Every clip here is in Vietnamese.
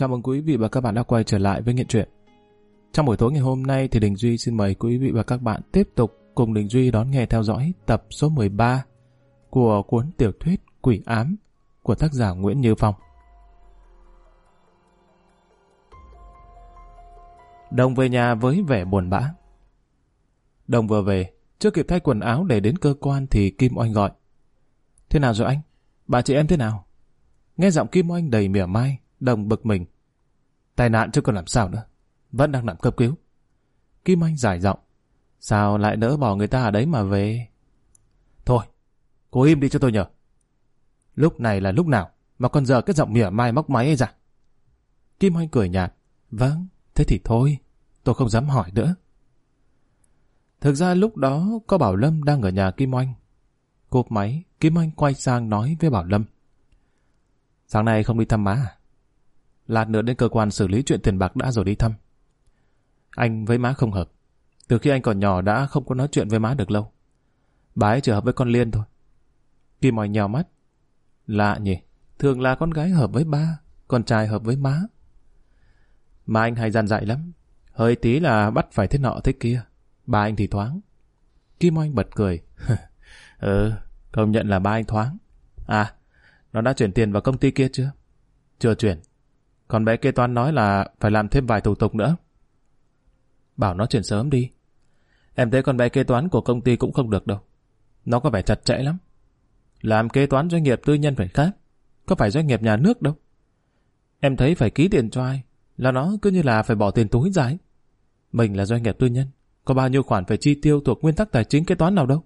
Chào mừng quý vị và các bạn đã quay trở lại với Nghiện Truyện. Trong buổi tối ngày hôm nay thì Đình Duy xin mời quý vị và các bạn tiếp tục cùng Đình Duy đón nghe theo dõi tập số 13 của cuốn tiểu thuyết Quỷ Ám của tác giả Nguyễn Như Phong. Đồng về nhà với vẻ buồn bã. Đồng vừa về, chưa kịp thay quần áo để đến cơ quan thì Kim Oanh gọi. Thế nào rồi anh? Bà chị em thế nào? Nghe giọng Kim Oanh đầy mỉa mai, Đồng bực mình. Tai nạn chứ còn làm sao nữa. Vẫn đang nằm cấp cứu. Kim Anh giải giọng. Sao lại nỡ bỏ người ta ở đấy mà về? Thôi, cô im đi cho tôi nhờ. Lúc này là lúc nào mà còn giờ cái giọng mỉa mai móc máy ấy ra? Kim Anh cười nhạt. Vâng, thế thì thôi, tôi không dám hỏi nữa. Thực ra lúc đó có Bảo Lâm đang ở nhà Kim Oanh. Cốp máy, Kim Anh quay sang nói với Bảo Lâm. Sáng nay không đi thăm má à? Lát nữa đến cơ quan xử lý chuyện tiền bạc đã rồi đi thăm. Anh với má không hợp. Từ khi anh còn nhỏ đã không có nói chuyện với má được lâu. Bà ấy chỉ hợp với con Liên thôi. Kim Oanh nhào mắt. Lạ nhỉ, thường là con gái hợp với ba, con trai hợp với má. Mà anh hay gian dại lắm. Hơi tí là bắt phải thế nọ thế kia. Ba anh thì thoáng. Kim Oanh bật cười. ừ, công nhận là ba anh thoáng. À, nó đã chuyển tiền vào công ty kia chưa? Chưa chuyển. Còn bé kế toán nói là phải làm thêm vài thủ tục nữa. Bảo nó chuyển sớm đi. Em thấy con bé kế toán của công ty cũng không được đâu. Nó có vẻ chặt chẽ lắm. Làm kế toán doanh nghiệp tư nhân phải khác. Có phải doanh nghiệp nhà nước đâu. Em thấy phải ký tiền cho ai. Là nó cứ như là phải bỏ tiền túi ra ấy. Mình là doanh nghiệp tư nhân. Có bao nhiêu khoản phải chi tiêu thuộc nguyên tắc tài chính kế toán nào đâu.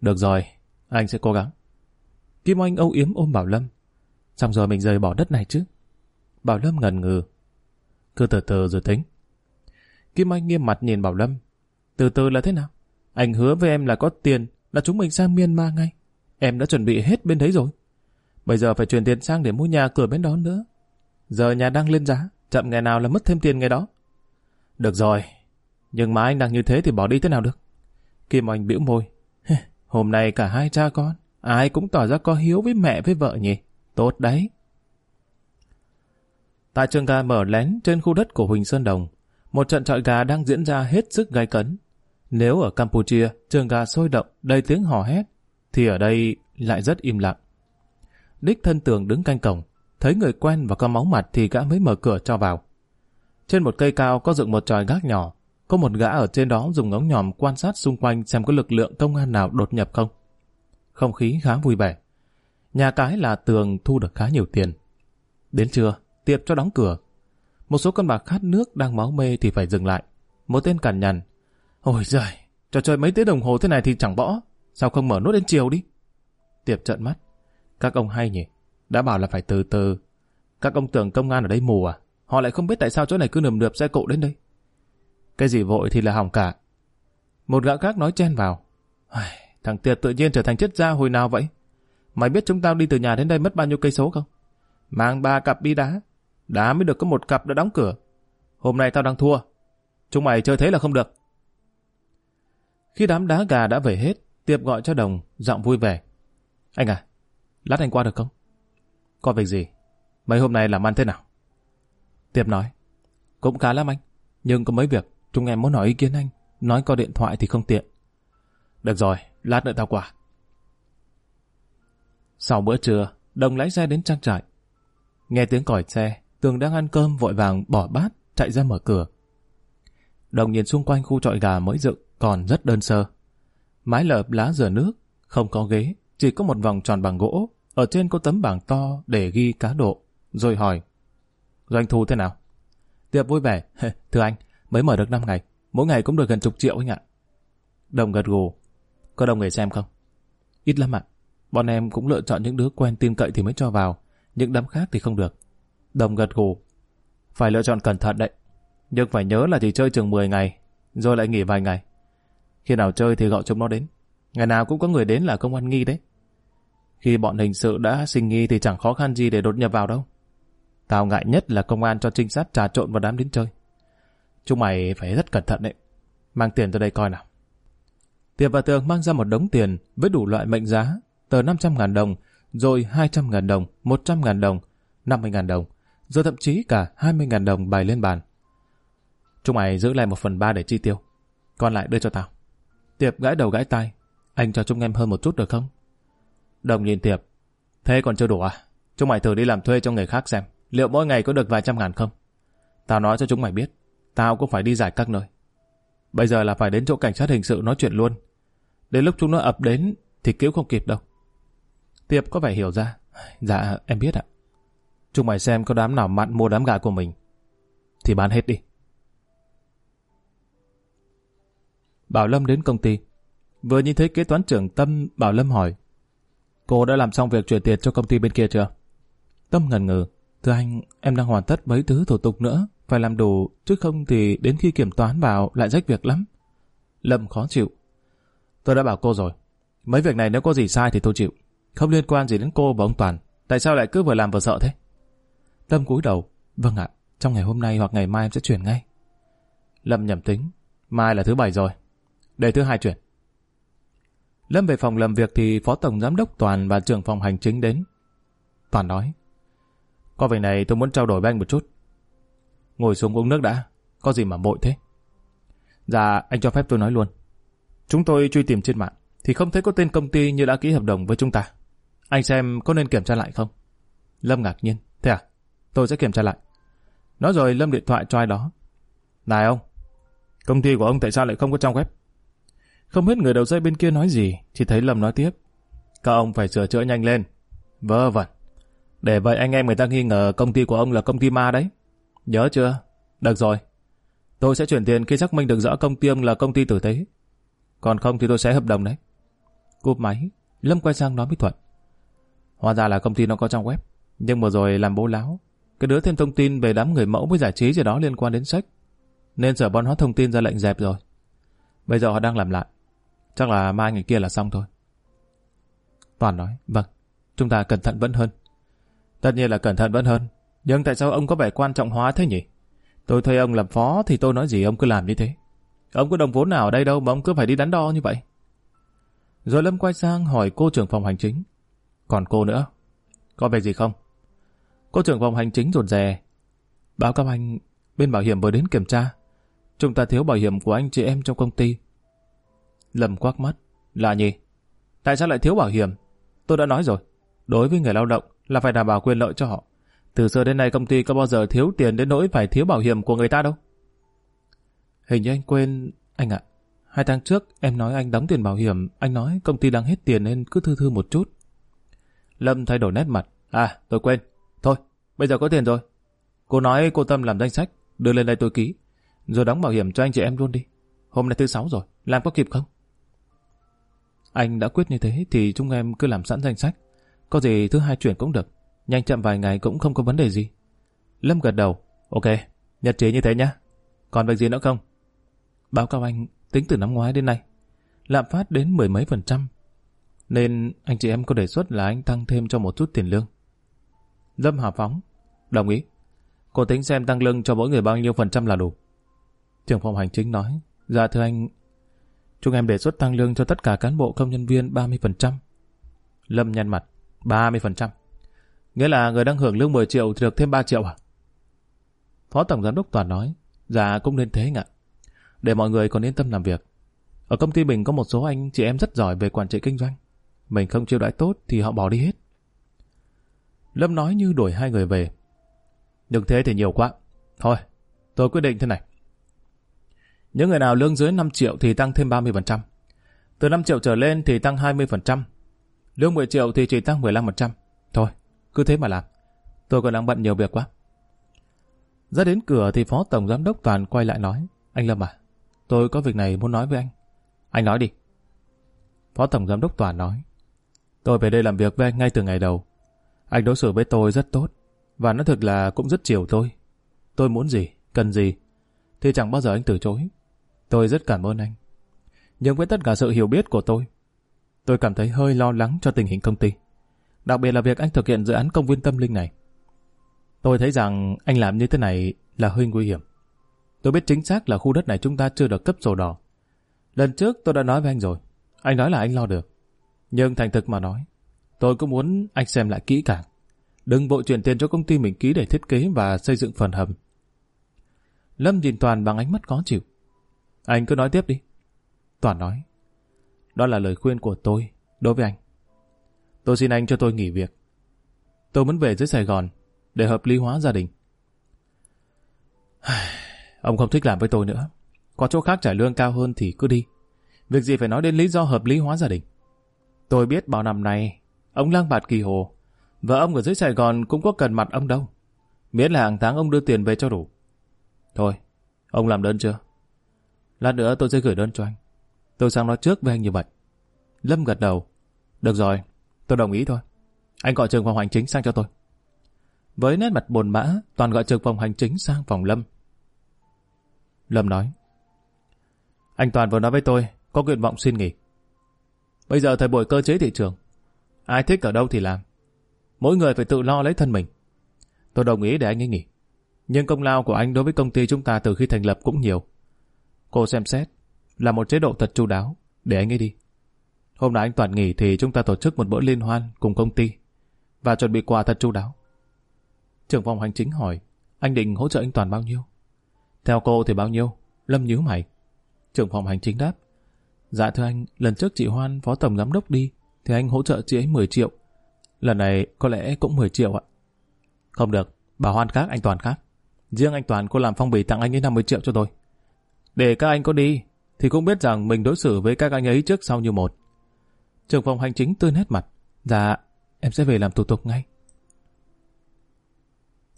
Được rồi, anh sẽ cố gắng. Kim Oanh âu yếm ôm Bảo Lâm. Xong rồi mình rời bỏ đất này chứ. Bảo Lâm ngần ngừ. Cứ từ từ rồi tính. Kim Anh nghiêm mặt nhìn Bảo Lâm. Từ từ là thế nào? Anh hứa với em là có tiền, là chúng mình sang Myanmar ngay. Em đã chuẩn bị hết bên đấy rồi. Bây giờ phải chuyển tiền sang để mua nhà cửa bên đó nữa. Giờ nhà đang lên giá, chậm ngày nào là mất thêm tiền ngày đó. Được rồi, nhưng mà anh đang như thế thì bỏ đi thế nào được? Kim Anh bĩu môi. Hôm nay cả hai cha con, ai cũng tỏ ra có hiếu với mẹ với vợ nhỉ? Tốt đấy. Tại trường gà mở lén trên khu đất của Huỳnh Sơn Đồng, một trận trọi gà đang diễn ra hết sức gai cấn. Nếu ở Campuchia trường gà sôi động đầy tiếng hò hét, thì ở đây lại rất im lặng. Đích thân tường đứng canh cổng, thấy người quen và có máu mặt thì gã mới mở cửa cho vào. Trên một cây cao có dựng một tròi gác nhỏ, có một gã ở trên đó dùng ống nhòm quan sát xung quanh xem có lực lượng công an nào đột nhập không. Không khí khá vui vẻ. Nhà cái là tường thu được khá nhiều tiền. Đến trưa, tiệp cho đóng cửa. Một số con bạc khát nước đang máu mê thì phải dừng lại. Một tên cằn nhằn. Ôi giời, trò chơi mấy tiếng đồng hồ thế này thì chẳng bỏ. Sao không mở nốt đến chiều đi? Tiệp trợn mắt. Các ông hay nhỉ? Đã bảo là phải từ từ. Các ông tưởng công an ở đây mù à? Họ lại không biết tại sao chỗ này cứ nườm nượp xe cộ đến đây. Cái gì vội thì là hỏng cả. Một gã khác nói chen vào. Thằng Tiệp tự nhiên trở thành chết gia hồi nào vậy? Mày biết chúng tao đi từ nhà đến đây mất bao nhiêu cây số không? Mang ba cặp bi đá. Đá mới được có một cặp đã đóng cửa. Hôm nay tao đang thua. Chúng mày chơi thế là không được. Khi đám đá gà đã về hết, Tiệp gọi cho Đồng, giọng vui vẻ. Anh à, lát anh qua được không? Có việc gì? Mấy hôm nay làm ăn thế nào? Tiệp nói. Cũng khá lắm anh. Nhưng có mấy việc, chúng em muốn hỏi ý kiến anh. Nói có điện thoại thì không tiện. Được rồi, lát nữa tao qua. Sau bữa trưa, Đồng lái xe đến trang trại. Nghe tiếng còi xe, Tường đang ăn cơm vội vàng bỏ bát, chạy ra mở cửa. Đồng nhìn xung quanh khu trọi gà mới dựng, còn rất đơn sơ. Mái lợp lá rửa nước, không có ghế, chỉ có một vòng tròn bằng gỗ, ở trên có tấm bảng to để ghi cá độ, rồi hỏi. Doanh thu thế nào? Tiệp vui vẻ, thưa anh, mới mở được 5 ngày, mỗi ngày cũng được gần chục triệu anh ạ. Đồng gật gù, có đông người xem không? Ít lắm ạ, bọn em cũng lựa chọn những đứa quen tin cậy thì mới cho vào, những đám khác thì không được. Đồng gật gù. Phải lựa chọn cẩn thận đấy. Nhưng phải nhớ là chỉ chơi chừng 10 ngày, rồi lại nghỉ vài ngày. Khi nào chơi thì gọi chúng nó đến. Ngày nào cũng có người đến là công an nghi đấy. Khi bọn hình sự đã sinh nghi thì chẳng khó khăn gì để đột nhập vào đâu. Tao ngại nhất là công an cho trinh sát trà trộn vào đám đến chơi. Chúng mày phải rất cẩn thận đấy. Mang tiền tới đây coi nào. Tiệp và Tường mang ra một đống tiền với đủ loại mệnh giá, tờ 500 ngàn đồng, rồi 200 ngàn đồng, 100 ngàn đồng, 50 ngàn đồng, rồi thậm chí cả 20.000 đồng bày lên bàn. Chúng mày giữ lại một phần ba để chi tiêu, còn lại đưa cho tao. Tiệp gãi đầu gãi tai, anh cho chúng em hơn một chút được không? Đồng nhìn Tiệp, thế còn chưa đủ à? Chúng mày thử đi làm thuê cho người khác xem, liệu mỗi ngày có được vài trăm ngàn không? Tao nói cho chúng mày biết, tao cũng phải đi giải các nơi. Bây giờ là phải đến chỗ cảnh sát hình sự nói chuyện luôn. Đến lúc chúng nó ập đến thì cứu không kịp đâu. Tiệp có vẻ hiểu ra. Dạ, em biết ạ. Chúng mày xem có đám nào mặn mua đám gà của mình. Thì bán hết đi. Bảo Lâm đến công ty. Vừa nhìn thấy kế toán trưởng Tâm, Bảo Lâm hỏi. Cô đã làm xong việc chuyển tiền cho công ty bên kia chưa? Tâm ngần ngừ. Thưa anh, em đang hoàn tất mấy thứ thủ tục nữa. Phải làm đủ, chứ không thì đến khi kiểm toán vào lại rách việc lắm. Lâm khó chịu. Tôi đã bảo cô rồi. Mấy việc này nếu có gì sai thì tôi chịu. Không liên quan gì đến cô và ông Toàn. Tại sao lại cứ vừa làm vừa sợ thế? Tâm cúi đầu. Vâng ạ, trong ngày hôm nay hoặc ngày mai em sẽ chuyển ngay. Lâm nhầm tính. Mai là thứ bảy rồi. Để thứ hai chuyển. Lâm về phòng làm việc thì Phó Tổng Giám đốc Toàn và trưởng phòng hành chính đến. Toàn nói. Có việc này tôi muốn trao đổi với anh một chút. Ngồi xuống uống nước đã. Có gì mà bội thế? Dạ, anh cho phép tôi nói luôn. Chúng tôi truy tìm trên mạng, thì không thấy có tên công ty như đã ký hợp đồng với chúng ta. Anh xem có nên kiểm tra lại không? Lâm ngạc nhiên. Thế à? Tôi sẽ kiểm tra lại. Nói rồi Lâm điện thoại cho ai đó. Này ông, công ty của ông tại sao lại không có trong web? Không biết người đầu dây bên kia nói gì, chỉ thấy Lâm nói tiếp. Các ông phải sửa chữa nhanh lên. Vơ vẩn. Để vậy anh em người ta nghi ngờ công ty của ông là công ty ma đấy. Nhớ chưa? Được rồi. Tôi sẽ chuyển tiền khi xác minh được rõ công ty ông là công ty tử tế. Còn không thì tôi sẽ hợp đồng đấy. Cúp máy, Lâm quay sang nói với Thuận. Hóa ra là công ty nó có trong web. Nhưng vừa rồi làm bố láo. Cái đứa thêm thông tin về đám người mẫu với giải trí gì đó liên quan đến sách. Nên sở bọn hóa thông tin ra lệnh dẹp rồi. Bây giờ họ đang làm lại. Chắc là mai ngày kia là xong thôi. Toàn nói, vâng, chúng ta cẩn thận vẫn hơn. Tất nhiên là cẩn thận vẫn hơn. Nhưng tại sao ông có vẻ quan trọng hóa thế nhỉ? Tôi thuê ông làm phó thì tôi nói gì ông cứ làm như thế. Ông có đồng vốn nào ở đây đâu mà ông cứ phải đi đắn đo như vậy. Rồi Lâm quay sang hỏi cô trưởng phòng hành chính. Còn cô nữa, có việc gì không? Cô trưởng phòng hành chính rụt rè. Báo cáo anh, bên bảo hiểm vừa đến kiểm tra. Chúng ta thiếu bảo hiểm của anh chị em trong công ty. Lâm quắc mắt. Là nhỉ? Tại sao lại thiếu bảo hiểm? Tôi đã nói rồi. Đối với người lao động là phải đảm bảo quyền lợi cho họ. Từ xưa đến nay công ty có bao giờ thiếu tiền đến nỗi phải thiếu bảo hiểm của người ta đâu. Hình như anh quên... Anh ạ, hai tháng trước em nói anh đóng tiền bảo hiểm, anh nói công ty đang hết tiền nên cứ thư thư một chút. Lâm thay đổi nét mặt. À, tôi quên. Thôi, bây giờ có tiền rồi. Cô nói cô Tâm làm danh sách, đưa lên đây tôi ký. Rồi đóng bảo hiểm cho anh chị em luôn đi. Hôm nay thứ sáu rồi, làm có kịp không? Anh đã quyết như thế thì chúng em cứ làm sẵn danh sách. Có gì thứ hai chuyển cũng được. Nhanh chậm vài ngày cũng không có vấn đề gì. Lâm gật đầu. Ok, nhất trí như thế nhá. Còn việc gì nữa không? Báo cáo anh, tính từ năm ngoái đến nay, lạm phát đến mười mấy phần trăm. Nên anh chị em có đề xuất là anh tăng thêm cho một chút tiền lương. Lâm Hà Phóng, đồng ý. Cô tính xem tăng lương cho mỗi người bao nhiêu phần trăm là đủ. Trưởng phòng hành chính nói, dạ thưa anh, chúng em đề xuất tăng lương cho tất cả cán bộ công nhân viên 30%. Lâm nhăn mặt, 30%. Nghĩa là người đang hưởng lương 10 triệu thì được thêm 3 triệu à? Phó Tổng Giám đốc Toàn nói, dạ cũng nên thế ạ. Để mọi người còn yên tâm làm việc. Ở công ty mình có một số anh chị em rất giỏi về quản trị kinh doanh. Mình không chiêu đãi tốt thì họ bỏ đi hết. Lâm nói như đuổi hai người về. Đừng thế thì nhiều quá. Thôi, tôi quyết định thế này. Những người nào lương dưới 5 triệu thì tăng thêm 30%. Từ 5 triệu trở lên thì tăng 20%. Lương 10 triệu thì chỉ tăng 15%. Thôi, cứ thế mà làm. Tôi còn đang bận nhiều việc quá. Ra đến cửa thì Phó Tổng Giám đốc Toàn quay lại nói. Anh Lâm à, tôi có việc này muốn nói với anh. Anh nói đi. Phó Tổng Giám đốc Toàn nói. Tôi về đây làm việc với anh ngay từ ngày đầu. Anh đối xử với tôi rất tốt. Và nó thực là cũng rất chiều tôi. Tôi muốn gì, cần gì, thì chẳng bao giờ anh từ chối. Tôi rất cảm ơn anh. Nhưng với tất cả sự hiểu biết của tôi, tôi cảm thấy hơi lo lắng cho tình hình công ty. Đặc biệt là việc anh thực hiện dự án công viên tâm linh này. Tôi thấy rằng anh làm như thế này là hơi nguy hiểm. Tôi biết chính xác là khu đất này chúng ta chưa được cấp sổ đỏ. Lần trước tôi đã nói với anh rồi. Anh nói là anh lo được. Nhưng thành thực mà nói, tôi cũng muốn anh xem lại kỹ càng. Đừng vội chuyển tiền cho công ty mình ký để thiết kế và xây dựng phần hầm. Lâm nhìn Toàn bằng ánh mắt khó chịu. Anh cứ nói tiếp đi. Toàn nói. Đó là lời khuyên của tôi đối với anh. Tôi xin anh cho tôi nghỉ việc. Tôi muốn về dưới Sài Gòn để hợp lý hóa gia đình. Ông không thích làm với tôi nữa. Có chỗ khác trả lương cao hơn thì cứ đi. Việc gì phải nói đến lý do hợp lý hóa gia đình. Tôi biết bao năm nay, ông lang bạt kỳ hồ, vợ ông ở dưới Sài Gòn cũng có cần mặt ông đâu. Miễn là hàng tháng ông đưa tiền về cho đủ. Thôi, ông làm đơn chưa? Lát nữa tôi sẽ gửi đơn cho anh. Tôi sang nói trước với anh như vậy. Lâm gật đầu. Được rồi, tôi đồng ý thôi. Anh gọi trường phòng hành chính sang cho tôi. Với nét mặt buồn bã, Toàn gọi trường phòng hành chính sang phòng Lâm. Lâm nói. Anh Toàn vừa nói với tôi, có nguyện vọng xin nghỉ. Bây giờ thời buổi cơ chế thị trường, ai thích ở đâu thì làm. Mỗi người phải tự lo lấy thân mình. Tôi đồng ý để anh ấy nghỉ. Nhưng công lao của anh đối với công ty chúng ta từ khi thành lập cũng nhiều. Cô xem xét, là một chế độ thật chu đáo, để anh ấy đi. Hôm nay anh Toàn nghỉ thì chúng ta tổ chức một bữa liên hoan cùng công ty và chuẩn bị quà thật chu đáo. Trưởng phòng hành chính hỏi, anh định hỗ trợ anh Toàn bao nhiêu? Theo cô thì bao nhiêu? Lâm nhíu mày. Trưởng phòng hành chính đáp, Dạ thưa anh, lần trước chị Hoan phó tổng giám đốc đi, thì anh hỗ trợ chị ấy 10 triệu. Lần này có lẽ cũng 10 triệu ạ. Không được, bà Hoan khác, anh Toàn khác. Riêng anh Toàn cô làm phong bì tặng anh ấy 50 triệu cho tôi. Để các anh có đi, thì cũng biết rằng mình đối xử với các anh ấy trước sau như một. trường phòng hành chính tươi hết mặt. Dạ, em sẽ về làm thủ tục ngay.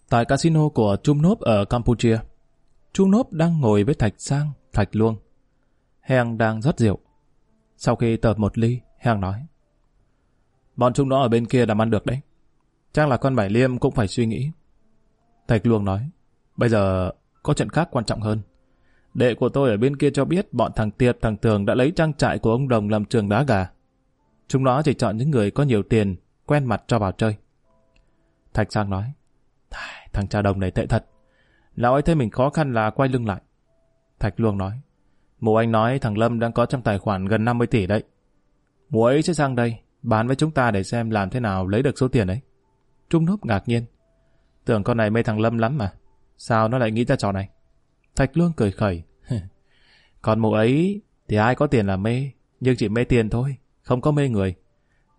Tại casino của Trung Nốp ở Campuchia, Trung Nốp đang ngồi với Thạch Sang, Thạch Luông. Heng đang rót rượu. Sau khi tợp một ly, Heng nói. Bọn chúng nó ở bên kia làm ăn được đấy. Chắc là con Bảy Liêm cũng phải suy nghĩ. Thạch Luông nói. Bây giờ có trận khác quan trọng hơn. Đệ của tôi ở bên kia cho biết bọn thằng Tiệp, thằng Tường đã lấy trang trại của ông Đồng làm trường đá gà. Chúng nó chỉ chọn những người có nhiều tiền, quen mặt cho vào chơi. Thạch Sang nói. Thằng cha Đồng này tệ thật. Lão ấy thấy mình khó khăn là quay lưng lại. Thạch Luông nói. Mụ anh nói thằng Lâm đang có trong tài khoản gần 50 tỷ đấy. Mụ ấy sẽ sang đây, bán với chúng ta để xem làm thế nào lấy được số tiền ấy. Trung Núp ngạc nhiên. Tưởng con này mê thằng Lâm lắm mà. Sao nó lại nghĩ ra trò này? Thạch Lương cười khẩy. Còn mụ ấy thì ai có tiền là mê, nhưng chỉ mê tiền thôi, không có mê người.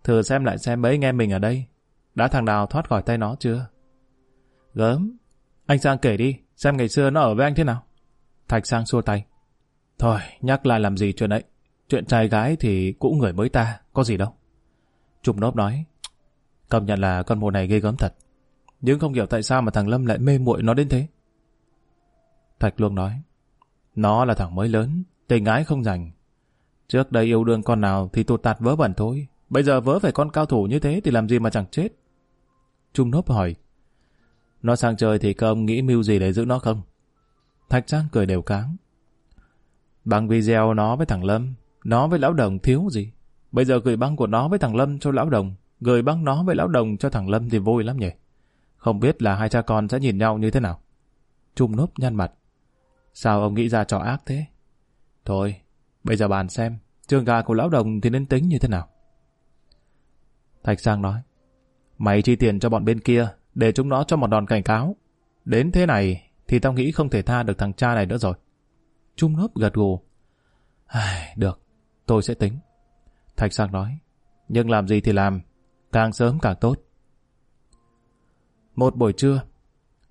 Thử xem lại xem mấy anh em mình ở đây. Đã thằng nào thoát khỏi tay nó chưa? Gớm. Anh Sang kể đi, xem ngày xưa nó ở với anh thế nào. Thạch Sang xua tay. Thôi, nhắc lại làm gì chuyện ấy. Chuyện trai gái thì cũng người mới ta, có gì đâu. Trùng nốt nói, công nhận là con mồ này ghê gớm thật. Nhưng không hiểu tại sao mà thằng Lâm lại mê muội nó đến thế. Thạch Luông nói, nó là thằng mới lớn, tình ái không dành. Trước đây yêu đương con nào thì tụt tạt vớ vẩn thôi. Bây giờ vớ phải con cao thủ như thế thì làm gì mà chẳng chết. Trung nốt hỏi, nó sang chơi thì các ông nghĩ mưu gì để giữ nó không? Thạch Trang cười đều cáng. Bằng video nó với thằng Lâm, nó với lão đồng thiếu gì. Bây giờ gửi băng của nó với thằng Lâm cho lão đồng, gửi băng nó với lão đồng cho thằng Lâm thì vui lắm nhỉ. Không biết là hai cha con sẽ nhìn nhau như thế nào. Trung nốt nhăn mặt. Sao ông nghĩ ra trò ác thế? Thôi, bây giờ bàn xem, trường gà của lão đồng thì nên tính như thế nào. Thạch Sang nói, mày chi tiền cho bọn bên kia, để chúng nó cho một đòn cảnh cáo. Đến thế này, thì tao nghĩ không thể tha được thằng cha này nữa rồi. Trung nốt gật gù. Được, tôi sẽ tính. Thạch Sang nói, nhưng làm gì thì làm, càng sớm càng tốt. Một buổi trưa,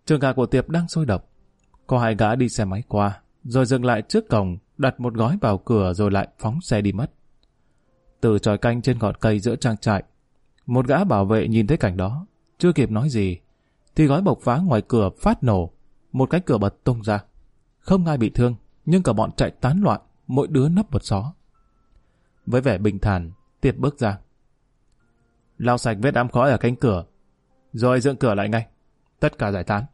trường gà của Tiệp đang sôi động. Có hai gã đi xe máy qua, rồi dừng lại trước cổng, đặt một gói vào cửa rồi lại phóng xe đi mất. Từ tròi canh trên ngọn cây giữa trang trại, một gã bảo vệ nhìn thấy cảnh đó, chưa kịp nói gì, thì gói bộc phá ngoài cửa phát nổ, một cái cửa bật tung ra. Không ai bị thương, nhưng cả bọn chạy tán loạn, mỗi đứa nấp một xó. Với vẻ bình thản, Tiệp bước ra. Lau sạch vết đám khói ở cánh cửa, rồi dựng cửa lại ngay. Tất cả giải tán.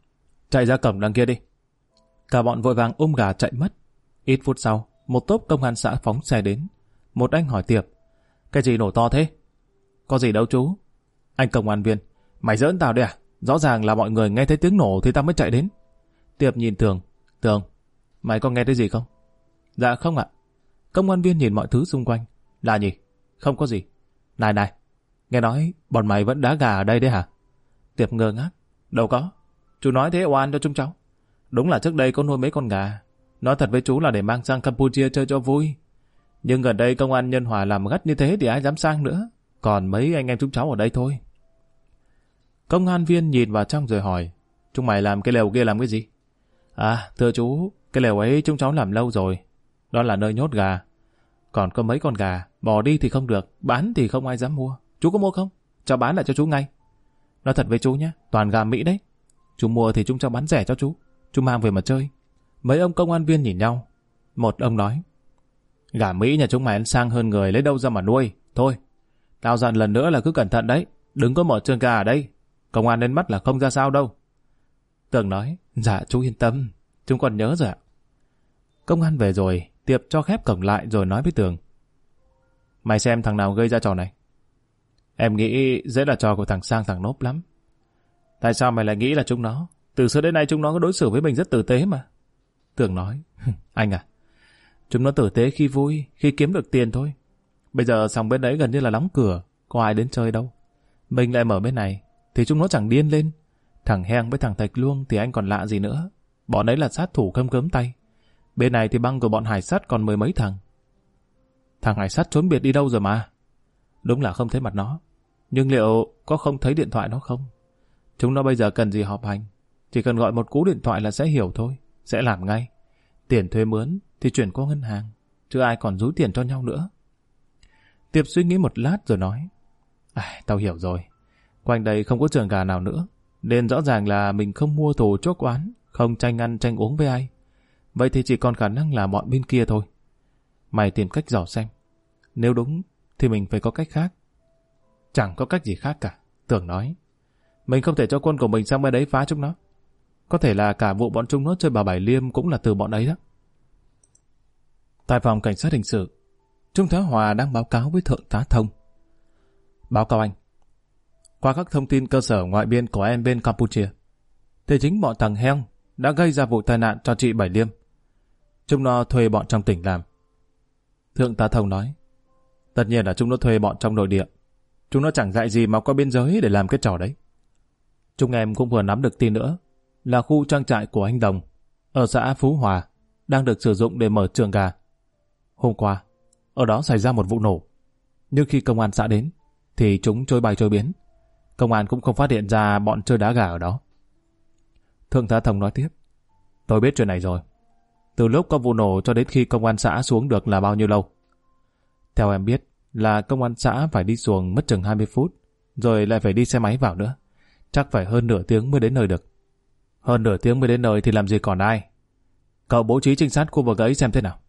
Chạy ra cổng đằng kia đi. Cả bọn vội vàng ôm gà chạy mất. Ít phút sau, một tốp công an xã phóng xe đến. Một anh hỏi Tiệp. Cái gì nổ to thế? Có gì đâu chú. Anh công an viên. Mày giỡn tao đấy à? Rõ ràng là mọi người nghe thấy tiếng nổ thì tao mới chạy đến. Tiệp nhìn Tường. Tường, Mày có nghe thấy gì không? Dạ không ạ. Công an viên nhìn mọi thứ xung quanh. Là gì? Không có gì. Này này, nghe nói bọn mày vẫn đá gà ở đây đấy hả? Tiệp ngơ ngác. Đâu có. Chú nói thế oan cho chúng cháu. Đúng là trước đây có nuôi mấy con gà. Nói thật với chú là để mang sang Campuchia chơi cho vui. Nhưng gần đây công an Nhân Hòa làm gắt như thế thì ai dám sang nữa. Còn mấy anh em chúng cháu ở đây thôi. Công an viên nhìn vào trong rồi hỏi. Chúng mày làm cái lều kia làm cái gì? À, thưa chú, cái lều ấy chúng cháu làm lâu rồi. Đó là nơi nhốt gà. Còn có mấy con gà, bỏ đi thì không được, bán thì không ai dám mua. Chú có mua không? Cho bán lại cho chú ngay. Nói thật với chú nhé, toàn gà Mỹ đấy. Chú mua thì chúng cho bán rẻ cho chú. Chú mang về mà chơi. Mấy ông công an viên nhìn nhau. Một ông nói, gà Mỹ nhà chúng mày ăn sang hơn người lấy đâu ra mà nuôi. Thôi, tao dặn lần nữa là cứ cẩn thận đấy. Đừng có mở trường gà ở đây. Công an lên mắt là không ra sao đâu. Tường nói, dạ chú yên tâm, chúng còn nhớ rồi ạ. Công an về rồi, Tiệp cho khép cổng lại rồi nói với Tường. Mày xem thằng nào gây ra trò này. Em nghĩ dễ là trò của thằng Sang thằng Nốp lắm. Tại sao mày lại nghĩ là chúng nó? Từ xưa đến nay chúng nó có đối xử với mình rất tử tế mà. Tường nói, anh à, chúng nó tử tế khi vui, khi kiếm được tiền thôi. Bây giờ sòng bên đấy gần như là đóng cửa, có ai đến chơi đâu. Mình lại mở bên này, thì chúng nó chẳng điên lên. Thằng Heng với thằng Thạch Luông thì anh còn lạ gì nữa. Bọn ấy là sát thủ cơm cớm tay. Bên này thì băng của bọn hải sát còn mười mấy thằng. Thằng hải sát trốn biệt đi đâu rồi mà. Đúng là không thấy mặt nó. Nhưng liệu có không thấy điện thoại nó không? Chúng nó bây giờ cần gì họp hành. Chỉ cần gọi một cú điện thoại là sẽ hiểu thôi. Sẽ làm ngay. Tiền thuê mướn thì chuyển qua ngân hàng. Chứ ai còn rúi tiền cho nhau nữa. Tiệp suy nghĩ một lát rồi nói. À, tao hiểu rồi. Quanh đây không có trường gà nào nữa. Nên rõ ràng là mình không mua tù chốt quán, không tranh ăn tranh uống với ai. Vậy thì chỉ còn khả năng là bọn bên kia thôi. Mày tìm cách dò xem. Nếu đúng, thì mình phải có cách khác. Chẳng có cách gì khác cả, tưởng nói. Mình không thể cho quân của mình sang bên đấy phá chúng nó. Có thể là cả vụ bọn chúng nó chơi bà Bảy Liêm cũng là từ bọn ấy đó. Tại phòng cảnh sát hình sự, Trung tá Hòa đang báo cáo với thượng tá Thông. Báo cáo anh, qua các thông tin cơ sở ngoại biên của em bên Campuchia, thì chính bọn thằng Heng đã gây ra vụ tai nạn cho chị Bảy Liêm. Chúng nó thuê bọn trong tỉnh làm. Thượng tá Thông nói, tất nhiên là chúng nó thuê bọn trong nội địa. Chúng nó chẳng dạy gì mà qua biên giới để làm cái trò đấy. Chúng em cũng vừa nắm được tin nữa, là khu trang trại của anh Đồng, ở xã Phú Hòa, đang được sử dụng để mở trường gà. Hôm qua, ở đó xảy ra một vụ nổ. Nhưng khi công an xã đến, thì chúng trôi bay trôi biến. Công an cũng không phát hiện ra bọn chơi đá gà ở đó. Thượng tá Thông nói tiếp. Tôi biết chuyện này rồi. Từ lúc có vụ nổ cho đến khi công an xã xuống được là bao nhiêu lâu? Theo em biết là công an xã phải đi xuồng mất chừng 20 phút, rồi lại phải đi xe máy vào nữa. Chắc phải hơn nửa tiếng mới đến nơi được. Hơn nửa tiếng mới đến nơi thì làm gì còn ai? Cậu bố trí trinh sát khu vực ấy xem thế nào.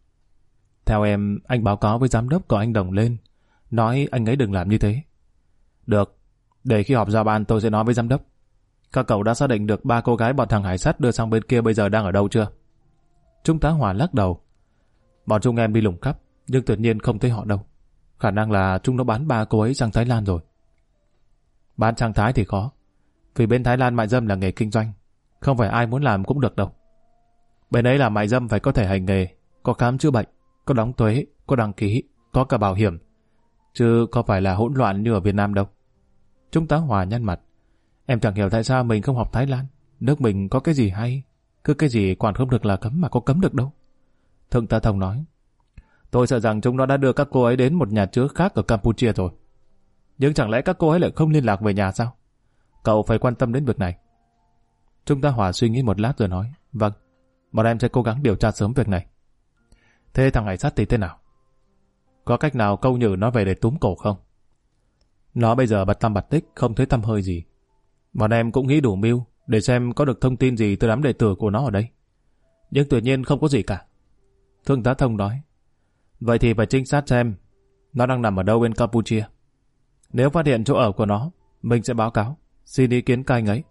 Theo em, anh báo cáo với giám đốc của anh Đồng lên, nói anh ấy đừng làm như thế. Được, để khi họp giao ban tôi sẽ nói với giám đốc. Các cậu đã xác định được ba cô gái bọn thằng Hải Sắt đưa sang bên kia bây giờ đang ở đâu chưa? Trung tá Hòa lắc đầu. Bọn chúng em đi lùng khắp, nhưng tuyệt nhiên không thấy họ đâu. Khả năng là chúng nó bán ba cô ấy sang Thái Lan rồi. Bán sang Thái thì khó. Vì bên Thái Lan mại dâm là nghề kinh doanh. Không phải ai muốn làm cũng được đâu. Bên ấy là mại dâm phải có thể hành nghề, có khám chữa bệnh, có đóng thuế, có đăng ký, có cả bảo hiểm. Chứ có phải là hỗn loạn như ở Việt Nam đâu. Trung tá Hòa nhăn mặt. Em chẳng hiểu tại sao mình không học Thái Lan. Nước mình có cái gì hay. Cứ cái gì quản không được là cấm mà có cấm được đâu. Thượng tá Thông nói. Tôi sợ rằng chúng nó đã đưa các cô ấy đến một nhà chứa khác ở Campuchia rồi. Nhưng chẳng lẽ các cô ấy lại không liên lạc về nhà sao? Cậu phải quan tâm đến việc này. chúng ta Hòa suy nghĩ một lát rồi nói. Vâng, bọn em sẽ cố gắng điều tra sớm việc này. Thế thằng hải sát thì thế nào? Có cách nào câu nhử nó về để túm cổ không? Nó bây giờ bật tâm bật tích, không thấy tâm hơi gì. Bọn em cũng nghĩ đủ mưu, để xem có được thông tin gì từ đám đệ tử của nó ở đây. Nhưng tự nhiên không có gì cả. Thương tá thông nói. Vậy thì phải trinh sát xem, nó đang nằm ở đâu bên Campuchia. Nếu phát hiện chỗ ở của nó, mình sẽ báo cáo, xin ý kiến cai ấy.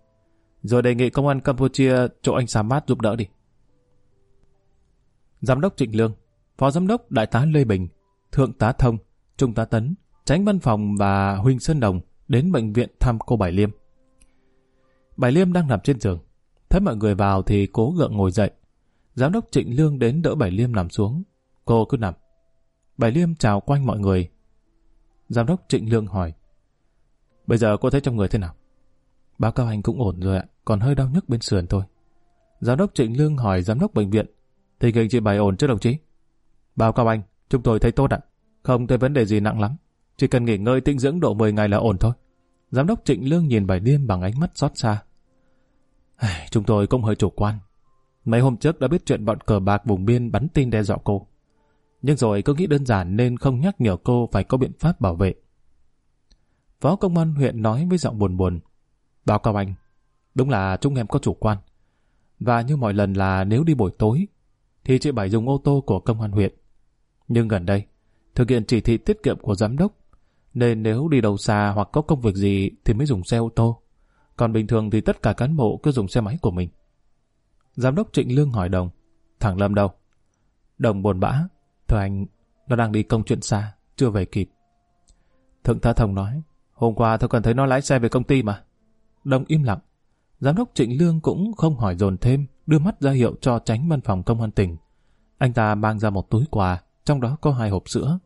Rồi đề nghị công an Campuchia chỗ anh Samat giúp đỡ đi. Giám đốc Trịnh Lương, Phó Giám đốc Đại tá Lê Bình, Thượng tá Thông, Trung tá Tấn, Tránh Văn Phòng và Huỳnh Sơn Đồng đến bệnh viện thăm cô Bảy Liêm. Bảy Liêm đang nằm trên giường. Thấy mọi người vào thì cố gượng ngồi dậy. Giám đốc Trịnh Lương đến đỡ Bảy Liêm nằm xuống. Cô cứ nằm. Bảy Liêm chào quanh mọi người. Giám đốc Trịnh Lương hỏi. Bây giờ cô thấy trong người thế nào? Báo cáo anh cũng ổn rồi ạ, còn hơi đau nhức bên sườn thôi. Giám đốc Trịnh Lương hỏi giám đốc bệnh viện, tình hình chị Bảy ổn chứ đồng chí? Báo cáo anh, chúng tôi thấy tốt ạ, không thấy vấn đề gì nặng lắm, chỉ cần nghỉ ngơi tinh dưỡng độ 10 ngày là ổn thôi. Giám đốc Trịnh Lương nhìn Bảy Liêm bằng ánh mắt xót xa. Chúng tôi cũng hơi chủ quan. Mấy hôm trước đã biết chuyện bọn cờ bạc vùng biên bắn tin đe dọa cô. Nhưng rồi cứ nghĩ đơn giản nên không nhắc nhở cô phải có biện pháp bảo vệ. Phó công an huyện nói với giọng buồn buồn. Báo cáo anh, đúng là chúng em có chủ quan. Và như mọi lần là nếu đi buổi tối, thì chị Bảy dùng ô tô của công an huyện. Nhưng gần đây, thực hiện chỉ thị tiết kiệm của giám đốc, nên nếu đi đâu xa hoặc có công việc gì thì mới dùng xe ô tô. Còn bình thường thì tất cả cán bộ cứ dùng xe máy của mình. Giám đốc Trịnh Lương hỏi Đồng, thằng Lâm đâu? Đồng buồn bã, thưa anh, nó đang đi công chuyện xa, chưa về kịp. Thượng tá Thông nói, hôm qua tôi còn thấy nó lái xe về công ty mà. Đồng im lặng. Giám đốc Trịnh Lương cũng không hỏi dồn thêm, đưa mắt ra hiệu cho tránh văn phòng công an tỉnh. Anh ta mang ra một túi quà, trong đó có hai hộp sữa.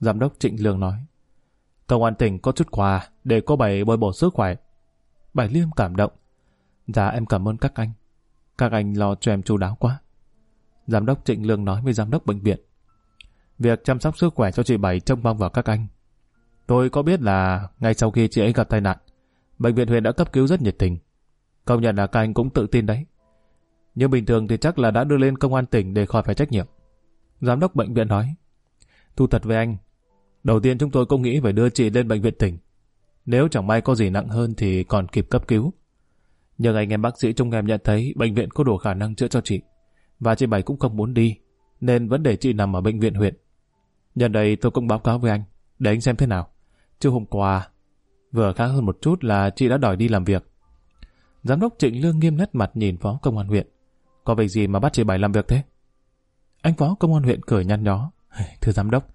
Giám đốc Trịnh Lương nói, Công an tỉnh có chút quà để cô Bảy bồi bổ sức khỏe. Bảy Liêm cảm động. Dạ em cảm ơn các anh. Các anh lo cho em chu đáo quá. Giám đốc Trịnh Lương nói với giám đốc bệnh viện. Việc chăm sóc sức khỏe cho chị Bảy trông mong vào các anh. Tôi có biết là ngay sau khi chị ấy gặp tai nạn, bệnh viện huyện đã cấp cứu rất nhiệt tình. Công nhận là các anh cũng tự tin đấy. Nhưng bình thường thì chắc là đã đưa lên công an tỉnh để khỏi phải trách nhiệm. Giám đốc bệnh viện nói, thu thật với anh, đầu tiên chúng tôi cũng nghĩ phải đưa chị lên bệnh viện tỉnh. Nếu chẳng may có gì nặng hơn thì còn kịp cấp cứu. Nhưng anh em bác sĩ trong em nhận thấy bệnh viện có đủ khả năng chữa cho chị. Và chị Bảy cũng không muốn đi, nên vẫn để chị nằm ở bệnh viện huyện. Nhân đây tôi cũng báo cáo với anh, để anh xem thế nào. Chứ hôm qua, vừa khá hơn một chút là chị đã đòi đi làm việc. Giám đốc Trịnh Lương nghiêm nét mặt nhìn phó công an huyện. Có việc gì mà bắt chị Bảy làm việc thế? Anh phó công an huyện cười nhăn nhó. Thưa giám đốc,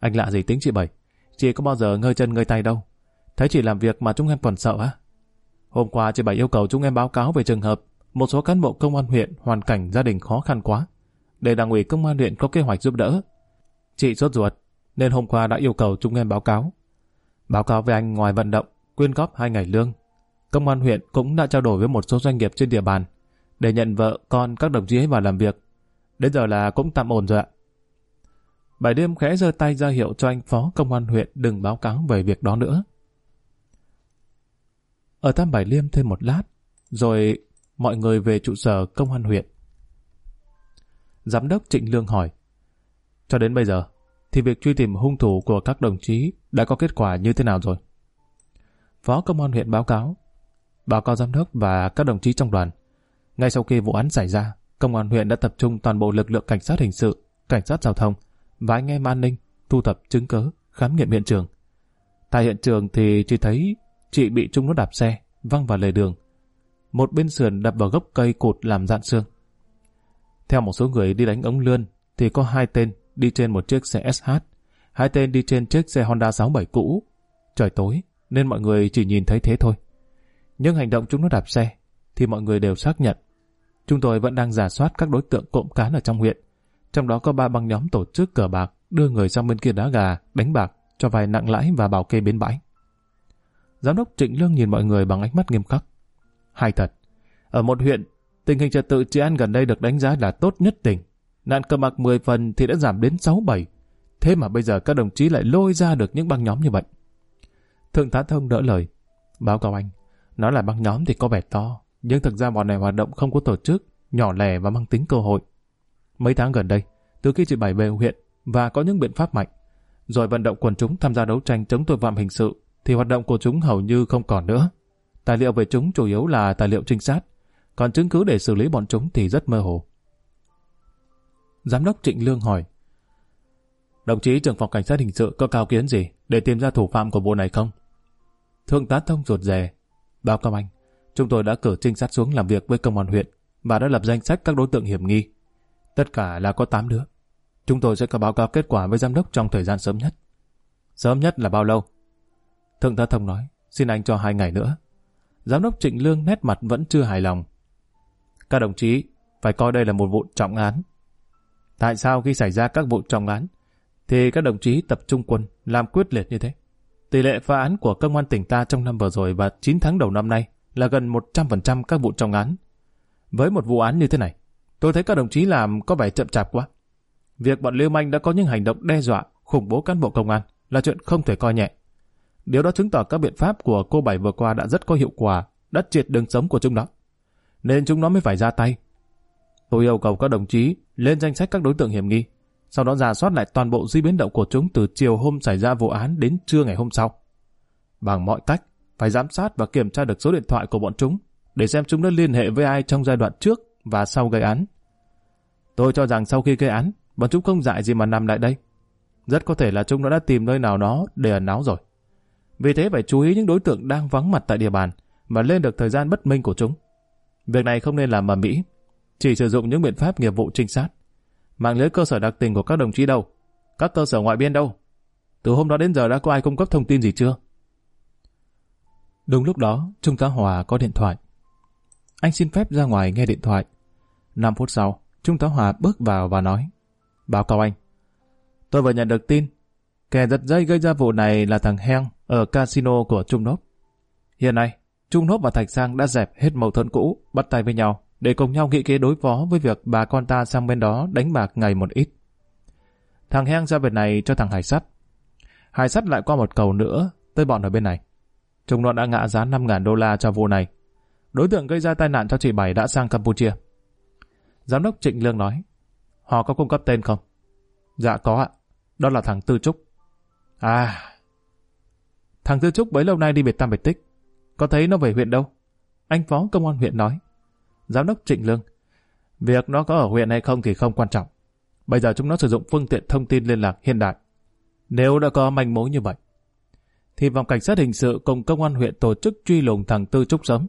anh lạ gì tính chị Bảy? Chị có bao giờ ngơi chân ngơi tay đâu. Thấy chị làm việc mà chúng em còn sợ á? Hôm qua chị Bảy yêu cầu chúng em báo cáo về trường hợp một số cán bộ công an huyện hoàn cảnh gia đình khó khăn quá. Để đảng ủy công an huyện có kế hoạch giúp đỡ. Chị sốt ruột, nên hôm qua đã yêu cầu chúng em báo cáo. Báo cáo với anh ngoài vận động, quyên góp hai ngày lương. Công an huyện cũng đã trao đổi với một số doanh nghiệp trên địa bàn để nhận vợ, con các đồng chí ấy vào làm việc. Đến giờ là cũng tạm ổn rồi ạ. Bảy đêm khẽ giơ tay ra hiệu cho anh phó công an huyện đừng báo cáo về việc đó nữa. Ở Tam Bảy Liêm thêm một lát, rồi mọi người về trụ sở công an huyện. Giám đốc Trịnh Lương hỏi, cho đến bây giờ, thì việc truy tìm hung thủ của các đồng chí đã có kết quả như thế nào rồi? Phó công an huyện báo cáo, báo cáo giám đốc và các đồng chí trong đoàn. Ngay sau khi vụ án xảy ra, công an huyện đã tập trung toàn bộ lực lượng cảnh sát hình sự, cảnh sát giao thông và anh em an ninh thu thập chứng cứ, khám nghiệm hiện trường. Tại hiện trường thì chỉ thấy chị bị chúng nó đạp xe, văng vào lề đường. Một bên sườn đập vào gốc cây cột làm dạn xương. Theo một số người đi đánh ống lươn, thì có hai tên đi trên một chiếc xe SH, hai tên đi trên chiếc xe Honda 67 cũ. Trời tối, nên mọi người chỉ nhìn thấy thế thôi. Nhưng hành động chúng nó đạp xe, thì mọi người đều xác nhận. Chúng tôi vẫn đang giả soát các đối tượng cộng cán ở trong huyện. Trong đó có ba băng nhóm tổ chức cờ bạc, đưa người sang bên kia đá gà, đánh bạc, cho vay nặng lãi và bảo kê bến bãi. Giám đốc Trịnh Lương nhìn mọi người bằng ánh mắt nghiêm khắc. Hay thật, ở một huyện, tình hình trật tự trị an gần đây được đánh giá là tốt nhất tỉnh. Nạn cờ bạc 10 phần thì đã giảm đến 6-7. Thế mà bây giờ các đồng chí lại lôi ra được những băng nhóm như vậy. Thượng tá Thông đỡ lời. Báo cáo anh, nói là băng nhóm thì có vẻ to, nhưng thực ra bọn này hoạt động không có tổ chức, nhỏ lẻ và mang tính cơ hội. Mấy tháng gần đây, từ khi chị Bảy về huyện và có những biện pháp mạnh, rồi vận động quần chúng tham gia đấu tranh chống tội phạm hình sự thì hoạt động của chúng hầu như không còn nữa. Tài liệu về chúng chủ yếu là tài liệu trinh sát, còn chứng cứ để xử lý bọn chúng thì rất mơ hồ. Giám đốc Trịnh Lương hỏi, Đồng chí trưởng phòng cảnh sát hình sự có cao kiến gì để tìm ra thủ phạm của vụ này không? Thượng tá Thông ruột rè, báo cáo anh, chúng tôi đã cử trinh sát xuống làm việc với công an huyện và đã lập danh sách các đối tượng hiểm nghi. Tất cả là có 8 đứa. Chúng tôi sẽ có báo cáo kết quả với giám đốc trong thời gian sớm nhất. Sớm nhất là bao lâu? Thượng tá Thông nói, xin anh cho hai ngày nữa. Giám đốc Trịnh Lương nét mặt vẫn chưa hài lòng. Các đồng chí phải coi đây là một vụ trọng án. Tại sao khi xảy ra các vụ trọng án thì các đồng chí tập trung quân làm quyết liệt như thế? Tỷ lệ phá án của công an tỉnh ta trong năm vừa rồi và 9 tháng đầu năm nay là gần 100% các vụ trọng án. Với một vụ án như thế này, tôi thấy các đồng chí làm có vẻ chậm chạp quá. Việc bọn Lưu Manh đã có những hành động đe dọa, khủng bố cán bộ công an là chuyện không thể coi nhẹ. Điều đó chứng tỏ các biện pháp của cô Bảy vừa qua đã rất có hiệu quả, đã triệt đường sống của chúng nó. Nên chúng nó mới phải ra tay. Tôi yêu cầu các đồng chí lên danh sách các đối tượng hiểm nghi, sau đó giả soát lại toàn bộ di biến động của chúng từ chiều hôm xảy ra vụ án đến trưa ngày hôm sau. Bằng mọi cách, phải giám sát và kiểm tra được số điện thoại của bọn chúng để xem chúng đã liên hệ với ai trong giai đoạn trước và sau gây án. Tôi cho rằng sau khi gây án, bọn chúng không dại gì mà nằm lại đây. Rất có thể là chúng nó đã tìm nơi nào đó để ẩn náu rồi. Vì thế phải chú ý những đối tượng đang vắng mặt tại địa bàn và lên được thời gian bất minh của chúng. Việc này không nên làm mà mỹ, chỉ sử dụng những biện pháp nghiệp vụ trinh sát. Mạng lưới cơ sở đặc tình của các đồng chí đâu? Các cơ sở ngoại biên đâu? Từ hôm đó đến giờ đã có ai cung cấp thông tin gì chưa? Đúng lúc đó, Trung tá Hòa có điện thoại. Anh xin phép ra ngoài nghe điện thoại. 5 phút sau, Trung tá Hòa bước vào và nói Báo cáo anh. Tôi vừa nhận được tin. Kẻ giật dây gây ra vụ này là thằng Heng ở casino của Trung Nốt. Hiện nay, Trung Nốt và Thạch Sang đã dẹp hết mâu thuẫn cũ, bắt tay với nhau để cùng nhau nghĩ kế đối phó với việc bà con ta sang bên đó đánh bạc ngày một ít. Thằng Heng ra việc này cho thằng Hải Sắt. Hải Sắt lại qua một cầu nữa tới bọn ở bên này. Trung Nốt đã ngã giá 5.000 đô la cho vụ này. Đối tượng gây ra tai nạn cho chị Bảy đã sang Campuchia. Giám đốc Trịnh Lương nói, họ có cung cấp tên không? Dạ có ạ, đó là thằng Tư Trúc. À, thằng Tư Trúc bấy lâu nay đi biệt tam biệt tích. Có thấy nó về huyện đâu? Anh phó công an huyện nói. Giám đốc Trịnh Lương, việc nó có ở huyện hay không thì không quan trọng. Bây giờ chúng nó sử dụng phương tiện thông tin liên lạc hiện đại. Nếu đã có manh mối như vậy, thì vòng cảnh sát hình sự cùng công an huyện tổ chức truy lùng thằng Tư Trúc sớm.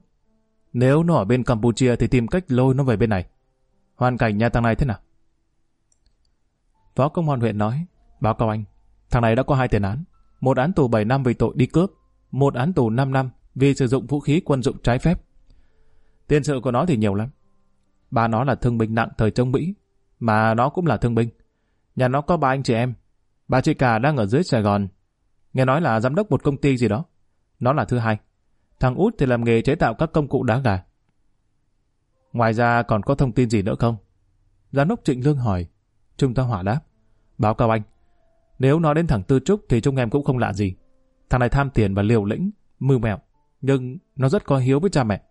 Nếu nó ở bên Campuchia thì tìm cách lôi nó về bên này. Hoàn cảnh nhà thằng này thế nào? Phó công an huyện nói, báo cáo anh, thằng này đã có hai tiền án. Một án tù 7 năm vì tội đi cướp, một án tù 5 năm vì sử dụng vũ khí quân dụng trái phép. Tiền sự của nó thì nhiều lắm. Ba nó là thương binh nặng thời chống Mỹ, mà nó cũng là thương binh. Nhà nó có ba anh chị em. Bà chị cả đang ở dưới Sài Gòn. Nghe nói là giám đốc một công ty gì đó. Nó là thứ hai. Thằng út thì làm nghề chế tạo các công cụ đá gà. Ngoài ra còn có thông tin gì nữa không? Giám đốc Trịnh Lương hỏi. Trung tá Hỏa đáp. Báo cáo anh. Nếu nói đến thằng Tư Trúc thì chúng em cũng không lạ gì. Thằng này tham tiền và liều lĩnh, mưu mẹo. Nhưng nó rất có hiếu với cha mẹ.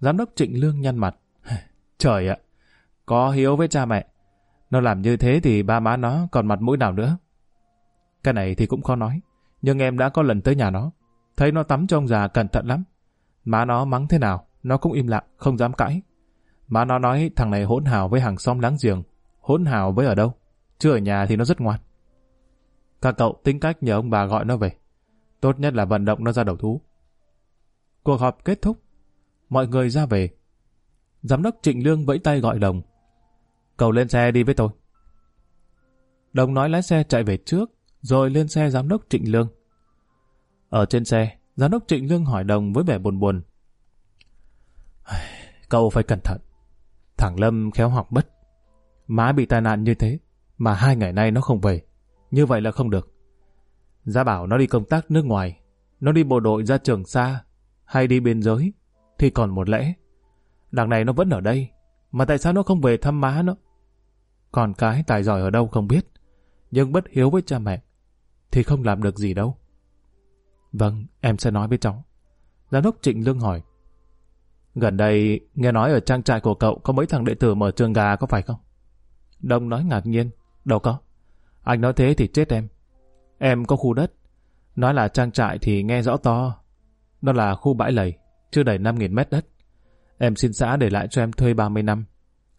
Giám đốc Trịnh Lương nhăn mặt. Trời ạ, có hiếu với cha mẹ. Nó làm như thế thì ba má nó còn mặt mũi nào nữa. Cái này thì cũng khó nói. Nhưng em đã có lần tới nhà nó. Thấy nó tắm trong già cẩn thận lắm. Má nó mắng thế nào, nó cũng im lặng, không dám cãi. Má nó nói thằng này hỗn hào với hàng xóm láng giềng. Hỗn hào với ở đâu? Chưa ở nhà thì nó rất ngoan. Các cậu tính cách nhờ ông bà gọi nó về. Tốt nhất là vận động nó ra đầu thú. Cuộc họp kết thúc. Mọi người ra về. Giám đốc Trịnh Lương vẫy tay gọi Đồng. Cậu lên xe đi với tôi. Đồng nói lái xe chạy về trước, rồi lên xe giám đốc Trịnh Lương. Ở trên xe, giám đốc Trịnh Lương hỏi Đồng với vẻ buồn buồn. Cậu phải cẩn thận. Thằng Lâm khéo học bất. Má bị tai nạn như thế, mà hai ngày nay nó không về. Như vậy là không được. Gia bảo nó đi công tác nước ngoài, nó đi bộ đội ra trường xa, hay đi biên giới, thì còn một lẽ. Đằng này nó vẫn ở đây, mà tại sao nó không về thăm má nó? Còn cái tài giỏi ở đâu không biết, nhưng bất hiếu với cha mẹ, thì không làm được gì đâu. Vâng, em sẽ nói với cháu. Giám đốc Trịnh Lương hỏi. Gần đây, nghe nói ở trang trại của cậu có mấy thằng đệ tử mở trường gà có phải không? Đông nói ngạc nhiên. Đâu có. Anh nói thế thì chết em. Em có khu đất. Nói là trang trại thì nghe rõ to. Đó là khu bãi lầy, chưa đầy 5.000 mét đất. Em xin xã để lại cho em thuê 30 năm.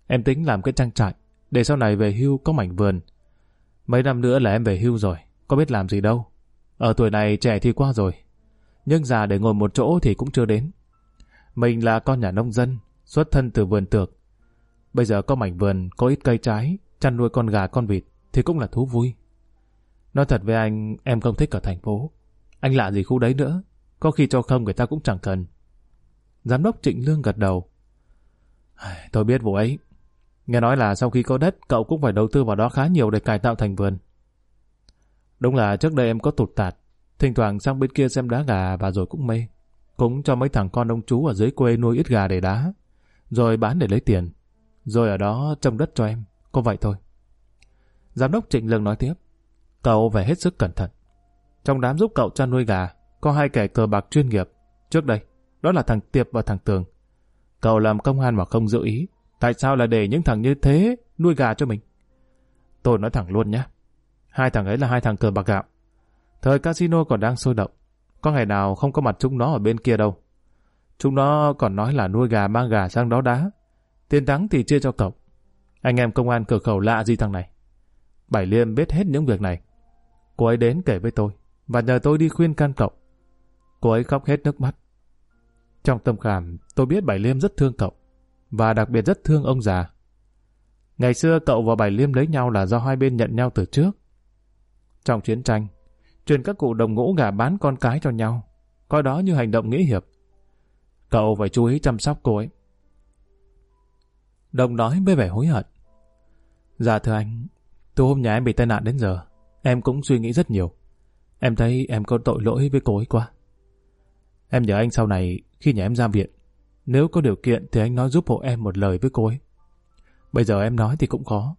Em tính làm cái trang trại, để sau này về hưu có mảnh vườn. Mấy năm nữa là em về hưu rồi, có biết làm gì đâu. Ở tuổi này trẻ thì qua rồi, nhưng già để ngồi một chỗ thì cũng chưa đến. Mình là con nhà nông dân, xuất thân từ vườn tược. Bây giờ có mảnh vườn, có ít cây trái, chăn nuôi con gà con vịt thì cũng là thú vui. Nói thật với anh, em không thích ở thành phố. Anh lạ gì khu đấy nữa, có khi cho không người ta cũng chẳng cần. Giám đốc Trịnh Lương gật đầu. Tôi biết vụ ấy. Nghe nói là sau khi có đất, cậu cũng phải đầu tư vào đó khá nhiều để cải tạo thành vườn. Đúng là trước đây em có tụt tạt, thỉnh thoảng sang bên kia xem đá gà và rồi cũng mê. cũng cho mấy thằng con ông chú ở dưới quê nuôi ít gà để đá, rồi bán để lấy tiền, rồi ở đó trồng đất cho em, có vậy thôi. Giám đốc Trịnh Lương nói tiếp, cậu phải hết sức cẩn thận. Trong đám giúp cậu chăn nuôi gà, có hai kẻ cờ bạc chuyên nghiệp. Trước đây, đó là thằng Tiệp và thằng Tường. Cậu làm công an mà không giữ ý, tại sao là để những thằng như thế nuôi gà cho mình? Tôi nói thẳng luôn nhé. Hai thằng ấy là hai thằng cờ bạc gạo. Thời casino còn đang sôi động. Có ngày nào không có mặt chúng nó ở bên kia đâu. Chúng nó còn nói là nuôi gà mang gà sang đó đá. Tiền thắng thì chia cho cậu. Anh em công an cửa khẩu lạ gì thằng này. Bảy Liêm biết hết những việc này. Cô ấy đến kể với tôi và nhờ tôi đi khuyên can cậu. Cô ấy khóc hết nước mắt. Trong tâm khảm, tôi biết Bảy Liêm rất thương cậu và đặc biệt rất thương ông già. Ngày xưa cậu và Bảy Liêm lấy nhau là do hai bên nhận nhau từ trước. Trong chiến tranh, truyền các cụ đồng ngũ gà bán con cái cho nhau, coi đó như hành động nghĩa hiệp. Cậu phải chú ý chăm sóc cô ấy. Đồng nói với vẻ hối hận. Dạ thưa anh, từ hôm nhà em bị tai nạn đến giờ, em cũng suy nghĩ rất nhiều. Em thấy em có tội lỗi với cô ấy quá. Em nhờ anh sau này, khi nhà em ra viện, nếu có điều kiện thì anh nói giúp hộ em một lời với cô ấy. Bây giờ em nói thì cũng khó.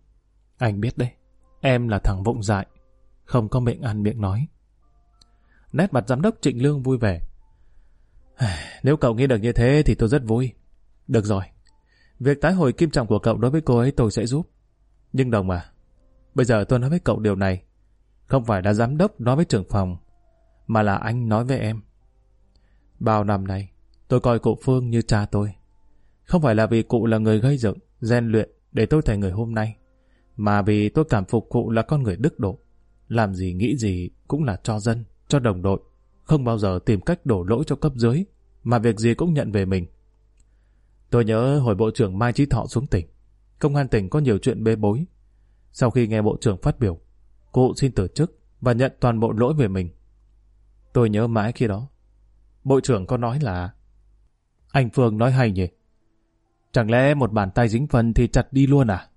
Anh biết đấy, em là thằng vụng dại, không có miệng ăn miệng nói. Nét mặt giám đốc Trịnh Lương vui vẻ. Nếu cậu nghĩ được như thế thì tôi rất vui. Được rồi, việc tái hồi kim trọng của cậu đối với cô ấy tôi sẽ giúp. Nhưng đồng à, bây giờ tôi nói với cậu điều này, không phải là giám đốc nói với trưởng phòng, mà là anh nói với em. Bao năm nay, tôi coi cụ Phương như cha tôi. Không phải là vì cụ là người gây dựng, rèn luyện để tôi thành người hôm nay, mà vì tôi cảm phục cụ là con người đức độ. Làm gì nghĩ gì cũng là cho dân, cho đồng đội, không bao giờ tìm cách đổ lỗi cho cấp dưới, mà việc gì cũng nhận về mình. Tôi nhớ hồi Bộ trưởng Mai Chí Thọ xuống tỉnh, công an tỉnh có nhiều chuyện bê bối. Sau khi nghe Bộ trưởng phát biểu, cụ xin từ chức và nhận toàn bộ lỗi về mình. Tôi nhớ mãi khi đó. Bộ trưởng có nói là Anh Phương nói hay nhỉ? Chẳng lẽ một bàn tay dính phân thì chặt đi luôn à?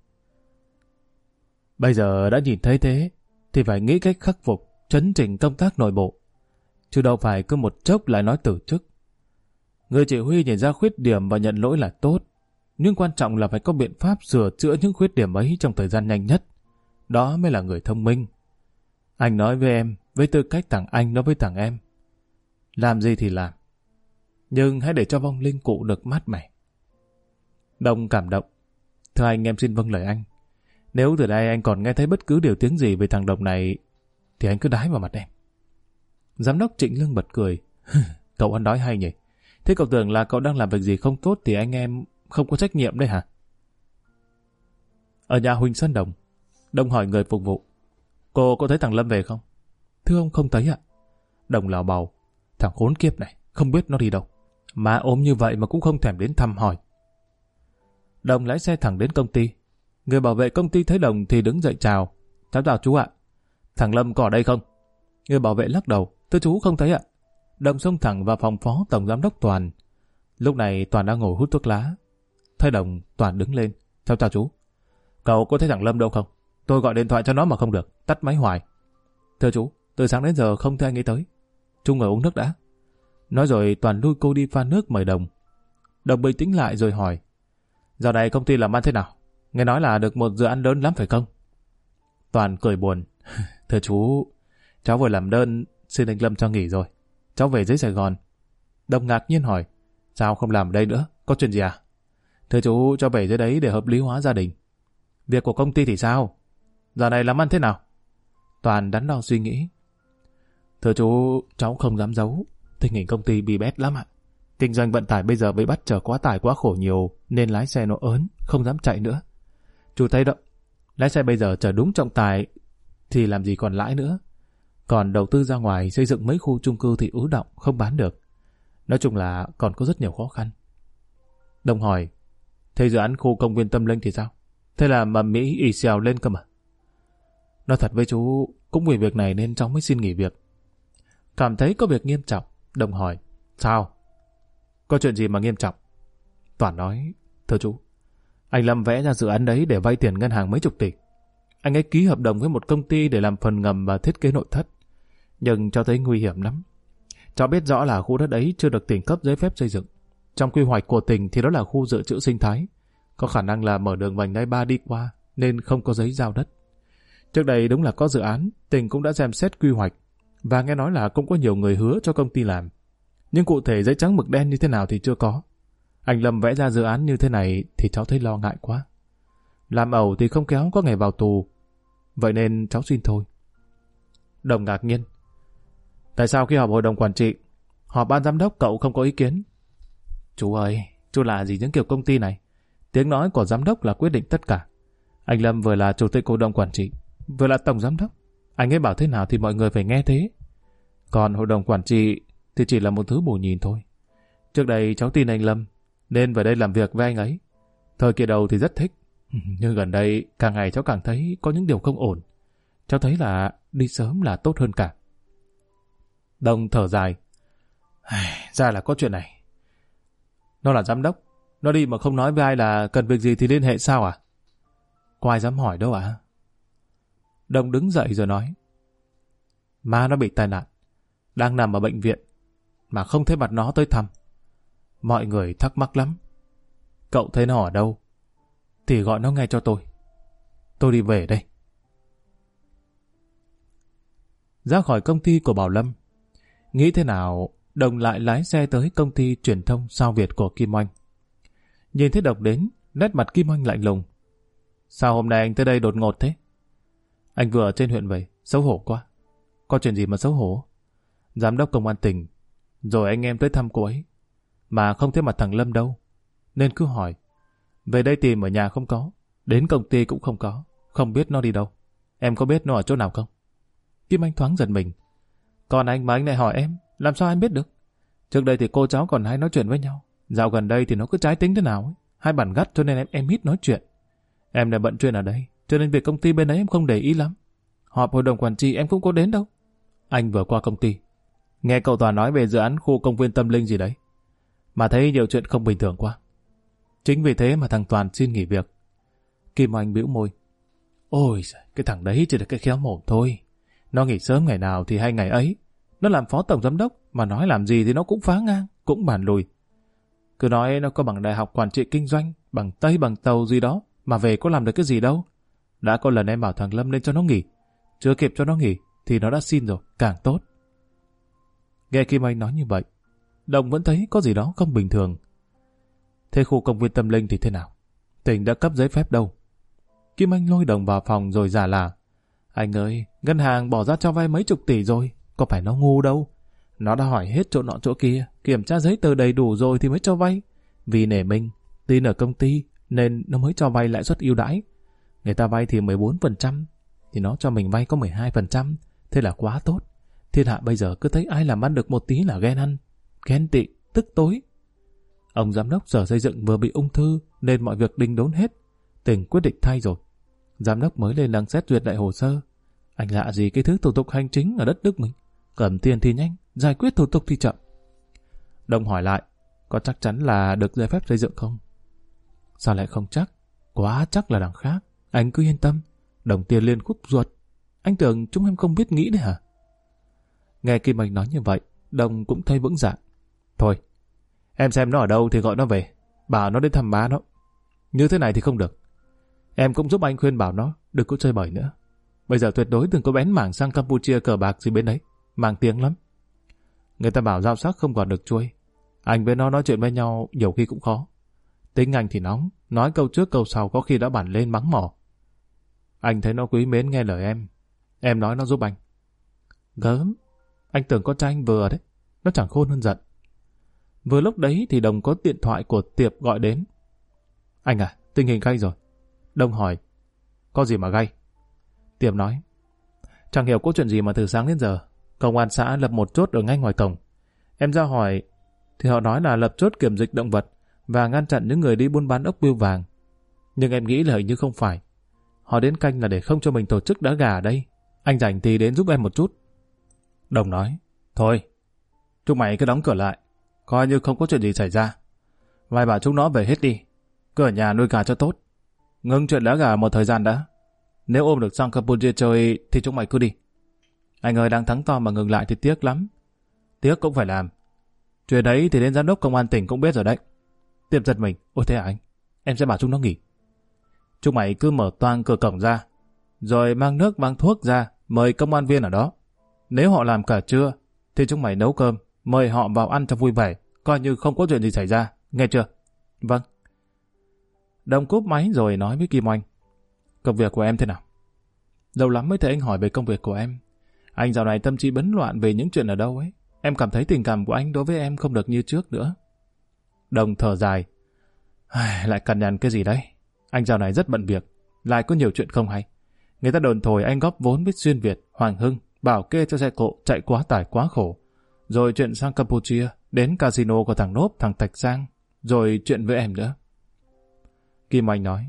Bây giờ đã nhìn thấy thế, thì phải nghĩ cách khắc phục, chấn chỉnh công tác nội bộ. Chứ đâu phải cứ một chốc lại nói từ chức. Người chỉ huy nhìn ra khuyết điểm và nhận lỗi là tốt, nhưng quan trọng là phải có biện pháp sửa chữa những khuyết điểm ấy trong thời gian nhanh nhất. Đó mới là người thông minh. Anh nói với em, với tư cách thằng anh nói với thằng em. Làm gì thì làm. Nhưng hãy để cho vong linh cụ được mát mẻ. Đông cảm động. Thưa anh em xin vâng lời anh. Nếu từ đây anh còn nghe thấy bất cứ điều tiếng gì về thằng Đồng này, thì anh cứ đái vào mặt em. Giám đốc Trịnh Lương bật cười. cậu ăn đói hay nhỉ? Thế cậu tưởng là cậu đang làm việc gì không tốt thì anh em không có trách nhiệm đấy hả? Ở nhà Huỳnh Sơn Đồng, Đồng hỏi người phục vụ. Cô có thấy thằng Lâm về không? Thưa ông không thấy ạ. Đồng lào bầu. Thằng khốn kiếp này, không biết nó đi đâu. Mà ốm như vậy mà cũng không thèm đến thăm hỏi. Đồng lái xe thẳng đến công ty. Người bảo vệ công ty thấy Đồng thì đứng dậy chào. Cháu chào chú ạ. Thằng Lâm có ở đây không? Người bảo vệ lắc đầu. Thưa chú không thấy ạ. Đồng xông thẳng vào phòng phó tổng giám đốc Toàn. Lúc này Toàn đang ngồi hút thuốc lá. Thấy Đồng, Toàn đứng lên. Theo chào chú. Cậu có thấy thằng Lâm đâu không? Tôi gọi điện thoại cho nó mà không được. Tắt máy hoài. Thưa chú, từ sáng đến giờ không thấy anh ấy tới. Trung ngồi uống nước đã. Nói rồi Toàn lui cô đi pha nước mời Đồng. Đồng bình tĩnh lại rồi hỏi. Giờ này công ty làm ăn thế nào? Nghe nói là được một dự án lớn lắm phải không? Toàn cười buồn. Thưa chú, cháu vừa làm đơn xin anh Lâm cho nghỉ rồi. Cháu về dưới Sài Gòn. Đồng ngạc nhiên hỏi. Sao không làm ở đây nữa? Có chuyện gì à? Thưa chú, cho về dưới đấy để hợp lý hóa gia đình. Việc của công ty thì sao? Giờ này làm ăn thế nào? Toàn đắn đo suy nghĩ. Thưa chú, cháu không dám giấu. Tình hình công ty bị bét lắm ạ. Kinh doanh vận tải bây giờ bị bắt chở quá tải quá khổ nhiều nên lái xe nó ớn, không dám chạy nữa. Chú thấy đó, lái xe bây giờ chở đúng trọng tài thì làm gì còn lãi nữa. Còn đầu tư ra ngoài xây dựng mấy khu chung cư thì ứ động, không bán được. Nói chung là còn có rất nhiều khó khăn. Đồng hỏi, thế dự án khu công viên tâm linh thì sao? Thế là mà Mỹ ỉ xèo lên cơ mà. Nói thật với chú, cũng vì việc này nên cháu mới xin nghỉ việc. Cảm thấy có việc nghiêm trọng, Đồng hỏi, sao? Có chuyện gì mà nghiêm trọng? Toàn nói, thưa chú, anh Lâm vẽ ra dự án đấy để vay tiền ngân hàng mấy chục tỷ. Anh ấy ký hợp đồng với một công ty để làm phần ngầm và thiết kế nội thất. Nhưng cho thấy nguy hiểm lắm. Cháu biết rõ là khu đất ấy chưa được tỉnh cấp giấy phép xây dựng. Trong quy hoạch của tỉnh thì đó là khu dự trữ sinh thái. Có khả năng là mở đường vành đai ba đi qua nên không có giấy giao đất. Trước đây đúng là có dự án, tỉnh cũng đã xem xét quy hoạch và nghe nói là cũng có nhiều người hứa cho công ty làm. Nhưng cụ thể giấy trắng mực đen như thế nào thì chưa có. Anh Lâm vẽ ra dự án như thế này thì cháu thấy lo ngại quá. Làm ẩu thì không kéo có ngày vào tù. Vậy nên cháu xin thôi. Đồng ngạc nhiên. Tại sao khi họp hội đồng quản trị, họp ban giám đốc cậu không có ý kiến? Chú ơi, chú là gì những kiểu công ty này? Tiếng nói của giám đốc là quyết định tất cả. Anh Lâm vừa là chủ tịch hội đồng quản trị, vừa là tổng giám đốc. Anh ấy bảo thế nào thì mọi người phải nghe thế. Còn hội đồng quản trị thì chỉ là một thứ bù nhìn thôi. Trước đây cháu tin anh Lâm, nên về đây làm việc với anh ấy. Thời kỳ đầu thì rất thích, nhưng gần đây càng ngày cháu càng thấy có những điều không ổn. Cháu thấy là đi sớm là tốt hơn cả. Đồng thở dài. Ra là có chuyện này. Nó là giám đốc. Nó đi mà không nói với ai là cần việc gì thì liên hệ sao à? Có ai dám hỏi đâu à? Đồng đứng dậy rồi nói. Má nó bị tai nạn. Đang nằm ở bệnh viện. Mà không thấy mặt nó tới thăm. Mọi người thắc mắc lắm. Cậu thấy nó ở đâu? Thì gọi nó ngay cho tôi. Tôi đi về đây. Ra khỏi công ty của Bảo Lâm. Nghĩ thế nào, Đồng lại lái xe tới công ty truyền thông sao Việt của Kim Oanh. Nhìn thấy Đồng đến, nét mặt Kim Oanh lạnh lùng. Sao hôm nay anh tới đây đột ngột thế? Anh vừa ở trên huyện vậy, xấu hổ quá. Có chuyện gì mà xấu hổ? Giám đốc công an tỉnh, rồi anh em tới thăm cô ấy. Mà không thấy mặt thằng Lâm đâu. Nên cứ hỏi. Về đây tìm ở nhà không có, đến công ty cũng không có, không biết nó đi đâu. Em có biết nó ở chỗ nào không? Kim Anh thoáng giật mình. Còn anh mà anh lại hỏi em, làm sao anh biết được? Trước đây thì cô cháu còn hay nói chuyện với nhau. Dạo gần đây thì nó cứ trái tính thế nào ấy. Hai bản gắt cho nên em em hít nói chuyện. Em đã bận chuyện ở đây, cho nên việc công ty bên ấy em không để ý lắm. Họp hội đồng quản trị em cũng có đến đâu. Anh vừa qua công ty. Nghe cậu Toàn nói về dự án khu công viên tâm linh gì đấy. Mà thấy nhiều chuyện không bình thường quá. Chính vì thế mà thằng Toàn xin nghỉ việc. Kim Anh bĩu môi. Ôi, cái thằng đấy chỉ là cái khéo mồm thôi. Nó nghỉ sớm ngày nào thì hay ngày ấy. Nó làm phó tổng giám đốc, mà nói làm gì thì nó cũng phá ngang, cũng bàn lùi. Cứ nói nó có bằng đại học quản trị kinh doanh, bằng Tây bằng Tàu gì đó, mà về có làm được cái gì đâu. Đã có lần em bảo thằng Lâm lên cho nó nghỉ. Chưa kịp cho nó nghỉ, thì nó đã xin rồi, càng tốt. Nghe Kim Anh nói như vậy, Đồng vẫn thấy có gì đó không bình thường. Thế khu công viên tâm linh thì thế nào? Tỉnh đã cấp giấy phép đâu? Kim Anh lôi Đồng vào phòng rồi giả là Anh ơi, ngân hàng bỏ ra cho vay mấy chục tỷ rồi, có phải nó ngu đâu. Nó đã hỏi hết chỗ nọ chỗ kia, kiểm tra giấy tờ đầy đủ rồi thì mới cho vay. Vì nể mình, tin ở công ty, nên nó mới cho vay lãi suất ưu đãi. Người ta vay thì 14%, thì nó cho mình vay có 12%, thế là quá tốt. Thiên hạ bây giờ cứ thấy ai làm ăn được một tí là ghen ăn, ghen tị, tức tối. Ông giám đốc sở xây dựng vừa bị ung thư nên mọi việc đinh đốn hết. Tỉnh quyết định thay rồi. Giám đốc mới lên đăng xét duyệt đại hồ sơ. Anh lạ gì cái thứ thủ tục hành chính ở đất nước mình. Cầm tiền thì nhanh, giải quyết thủ tục thì chậm. Đồng hỏi lại, có chắc chắn là được giấy phép xây dựng không? Sao lại không chắc? Quá chắc là đằng khác. Anh cứ yên tâm. Đồng tiền liên khúc ruột. Anh tưởng chúng em không biết nghĩ đấy hả? Nghe Kim Anh nói như vậy, Đồng cũng thấy vững dạng. Thôi, em xem nó ở đâu thì gọi nó về. Bảo nó đến thăm má nó. Như thế này thì không được. Em cũng giúp anh khuyên bảo nó đừng có chơi bời nữa. Bây giờ tuyệt đối đừng có bén mảng sang Campuchia cờ bạc gì bên đấy. Mang tiếng lắm. Người ta bảo giao sắc không còn được chuôi. Anh với nó nói chuyện với nhau nhiều khi cũng khó. Tính anh thì nóng, nói câu trước câu sau có khi đã bản lên mắng mỏ. Anh thấy nó quý mến nghe lời em. Em nói nó giúp anh. Gớm, anh tưởng có trai anh vừa đấy. Nó chẳng khôn hơn giận. Vừa lúc đấy thì Đồng có điện thoại của Tiệp gọi đến. Anh à, tình hình gay rồi. Đồng hỏi, có gì mà gay? Tiệp nói, chẳng hiểu có chuyện gì mà từ sáng đến giờ, công an xã lập một chốt ở ngay ngoài cổng. Em ra hỏi, thì họ nói là lập chốt kiểm dịch động vật và ngăn chặn những người đi buôn bán ốc bươu vàng. Nhưng em nghĩ là hình như không phải. Họ đến canh là để không cho mình tổ chức đá gà ở đây. Anh rảnh thì đến giúp em một chút. Đồng nói, thôi, chúng mày cứ đóng cửa lại, coi như không có chuyện gì xảy ra. Vài bảo chúng nó về hết đi, cứ ở nhà nuôi gà cho tốt. Ngưng chuyện đá gà một thời gian đã. Nếu ôm được sang Campuchia chơi thì chúng mày cứ đi. Anh ơi đang thắng to mà ngừng lại thì tiếc lắm. tiếc cũng phải làm. Chuyện đấy thì đến giám đốc công an tỉnh cũng biết rồi đấy. Tiệm giật mình, ôi thế à anh? Em sẽ bảo chúng nó nghỉ. Chúng mày cứ mở toang cửa cổng ra, rồi mang nước mang thuốc ra, mời công an viên ở đó. Nếu họ làm cả trưa, thì chúng mày nấu cơm, mời họ vào ăn cho vui vẻ, coi như không có chuyện gì xảy ra, nghe chưa? Vâng. Đồng cúp máy rồi nói với Kim Oanh. Công việc của em thế nào? Lâu lắm mới thấy anh hỏi về công việc của em. Anh dạo này tâm trí bấn loạn về những chuyện ở đâu ấy. Em cảm thấy tình cảm của anh đối với em không được như trước nữa. Đồng thở dài. Lại cằn nhằn cái gì đấy? Anh dạo này rất bận việc, lại có nhiều chuyện không hay. Người ta đồn thổi anh góp vốn biết xuyên Việt, Hoàng Hưng, bảo kê cho xe cộ chạy quá tải quá khổ. Rồi chuyện sang Campuchia, đến casino của thằng Nốp, thằng Thạch Giang, rồi chuyện với em nữa. Kim Anh nói,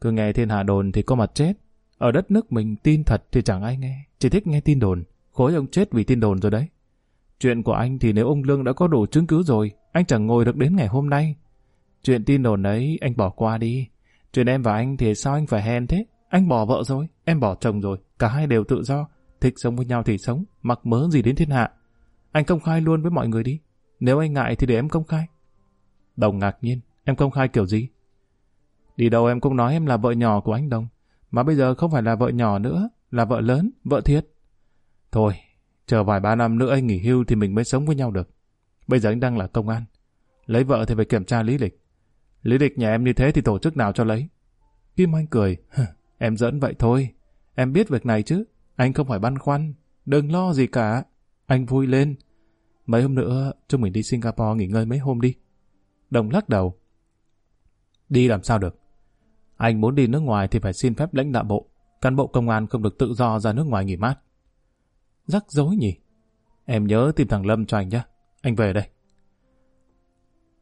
cứ nghe thiên hạ đồn thì có mặt chết. Ở đất nước mình tin thật thì chẳng ai nghe, chỉ thích nghe tin đồn. Khối ông chết vì tin đồn rồi đấy. Chuyện của anh thì nếu ông Lương đã có đủ chứng cứ rồi, anh chẳng ngồi được đến ngày hôm nay. Chuyện tin đồn ấy anh bỏ qua đi. Chuyện em và anh thì sao anh phải hèn thế? Anh bỏ vợ rồi, em bỏ chồng rồi, cả hai đều tự do. Thích sống với nhau thì sống, mặc mớ gì đến thiên hạ. Anh công khai luôn với mọi người đi. Nếu anh ngại thì để em công khai. Đồng ngạc nhiên, em công khai kiểu gì? Đi đâu em cũng nói em là vợ nhỏ của anh Đồng. Mà bây giờ không phải là vợ nhỏ nữa, là vợ lớn, vợ thiệt. Thôi, chờ vài ba năm nữa anh nghỉ hưu thì mình mới sống với nhau được. Bây giờ anh đang là công an. Lấy vợ thì phải kiểm tra lý lịch. Lý lịch nhà em như thế thì tổ chức nào cho lấy? Kim Anh cười. Em dẫn vậy thôi. Em biết việc này chứ. Anh không phải băn khoăn. Đừng lo gì cả. Anh vui lên. Mấy hôm nữa, chúng mình đi Singapore nghỉ ngơi mấy hôm đi. Đồng lắc đầu. Đi làm sao được? Anh muốn đi nước ngoài thì phải xin phép lãnh đạo bộ. Cán bộ công an không được tự do ra nước ngoài nghỉ mát. Rắc rối nhỉ? Em nhớ tìm thằng Lâm cho anh nhé. Anh về đây.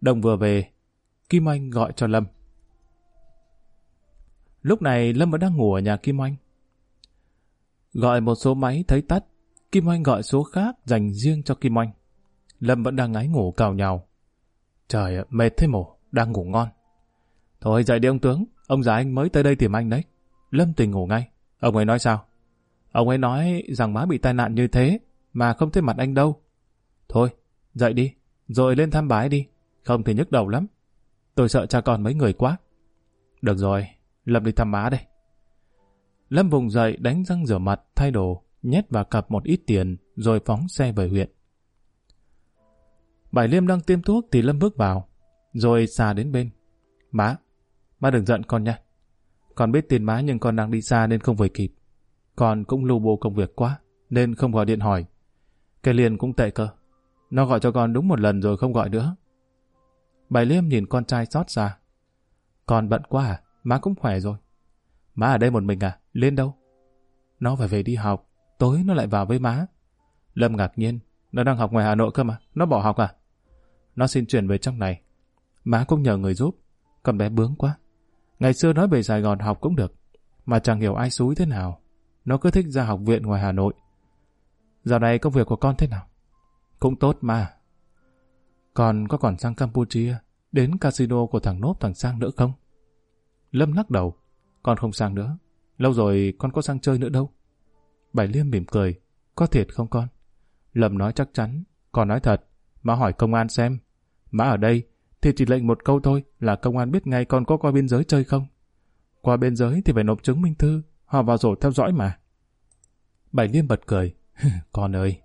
Đồng vừa về, Kim Anh gọi cho Lâm. Lúc này Lâm vẫn đang ngủ ở nhà Kim Anh. Gọi một số máy thấy tắt, Kim Anh gọi số khác dành riêng cho Kim Anh. Lâm vẫn đang ngái ngủ cào nhào. Trời ạ, mệt thế mổ, đang ngủ ngon. Thôi dậy đi ông tướng, ông già anh mới tới đây tìm anh đấy. Lâm tỉnh ngủ ngay. Ông ấy nói sao? Ông ấy nói rằng má bị tai nạn như thế, mà không thấy mặt anh đâu. Thôi, dậy đi, rồi lên thăm bái đi, không thì nhức đầu lắm. Tôi sợ cha con mấy người quá. Được rồi, Lâm đi thăm má đây. Lâm vùng dậy đánh răng rửa mặt, thay đồ, nhét vào cặp một ít tiền, rồi phóng xe về huyện. Bảy Liêm đang tiêm thuốc thì Lâm bước vào, rồi xà đến bên. Má, má đừng giận con nha. Con biết tiền má nhưng con đang đi xa nên không về kịp. Con cũng lưu bô công việc quá, nên không gọi điện hỏi. Cái liền cũng tệ cơ. Nó gọi cho con đúng một lần rồi không gọi nữa. bài Liêm nhìn con trai xót xa. Con bận quá à? Má cũng khỏe rồi. Má ở đây một mình à? Lên đâu? Nó phải về đi học. Tối nó lại vào với má. Lâm ngạc nhiên. Nó đang học ngoài Hà Nội cơ mà. Nó bỏ học à? Nó xin chuyển về trong này. Má cũng nhờ người giúp. Con bé bướng quá. Ngày xưa nói về Sài Gòn học cũng được. Mà chẳng hiểu ai xúi thế nào. Nó cứ thích ra học viện ngoài Hà Nội. Dạo này công việc của con thế nào? Cũng tốt mà. Con có còn sang Campuchia, đến casino của thằng Nốt thằng Sang nữa không? Lâm lắc đầu. Con không sang nữa. Lâu rồi con có sang chơi nữa đâu. Bảy Liêm mỉm cười. Có thiệt không con? Lâm nói chắc chắn. Con nói thật. Má hỏi công an xem. Má ở đây thì chỉ lệnh một câu thôi là công an biết ngay con có qua biên giới chơi không. Qua biên giới thì phải nộp chứng minh thư. Họ vào rổ theo dõi mà. Bảy Liêm bật cười. con ơi,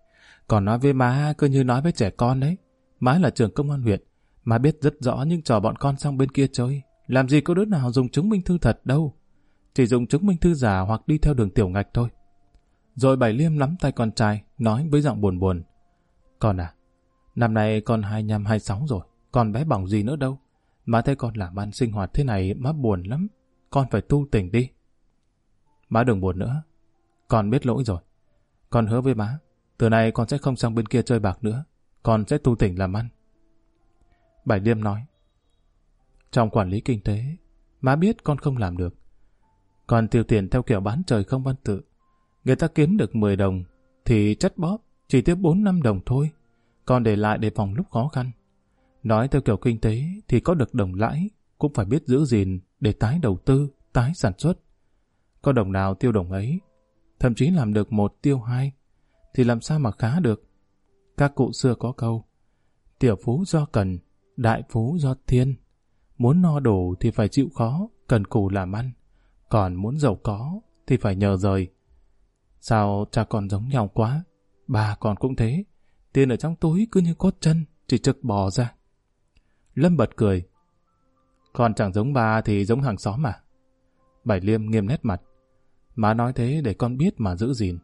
còn nói với má cứ như nói với trẻ con đấy. Má là trưởng công an huyện. Má biết rất rõ những trò bọn con sang bên kia chơi. Làm gì có đứa nào dùng chứng minh thư thật đâu. Chỉ dùng chứng minh thư giả hoặc đi theo đường tiểu ngạch thôi. Rồi Bảy Liêm nắm tay con trai, nói với giọng buồn buồn. Con à, năm nay con 25-26 rồi, còn bé bỏng gì nữa đâu. Má thấy con làm ăn sinh hoạt thế này má buồn lắm. Con phải tu tỉnh đi. Má đừng buồn nữa. Con biết lỗi rồi. Con hứa với má, từ nay con sẽ không sang bên kia chơi bạc nữa. Con sẽ tu tỉnh làm ăn. Bảy Liêm nói. Trong quản lý kinh tế, má biết con không làm được. Còn tiêu tiền theo kiểu bán trời không văn tự. Người ta kiếm được 10 đồng, thì chất bóp chỉ tiếp 4 năm đồng thôi. Còn để lại để phòng lúc khó khăn. Nói theo kiểu kinh tế thì có được đồng lãi, cũng phải biết giữ gìn để tái đầu tư, tái sản xuất. Có đồng nào tiêu đồng ấy, thậm chí làm được một tiêu hai, thì làm sao mà khá được. Các cụ xưa có câu, tiểu phú do cần, đại phú do thiên. Muốn no đủ thì phải chịu khó, cần cù làm ăn. Còn muốn giàu có thì phải nhờ rời. Sao cha con giống nhau quá? Bà con cũng thế. Tiền ở trong túi cứ như cốt chân, chỉ trực bò ra. Lâm bật cười. Con chẳng giống bà thì giống hàng xóm mà. Bảy Liêm nghiêm nét mặt. Má nói thế để con biết mà giữ gìn.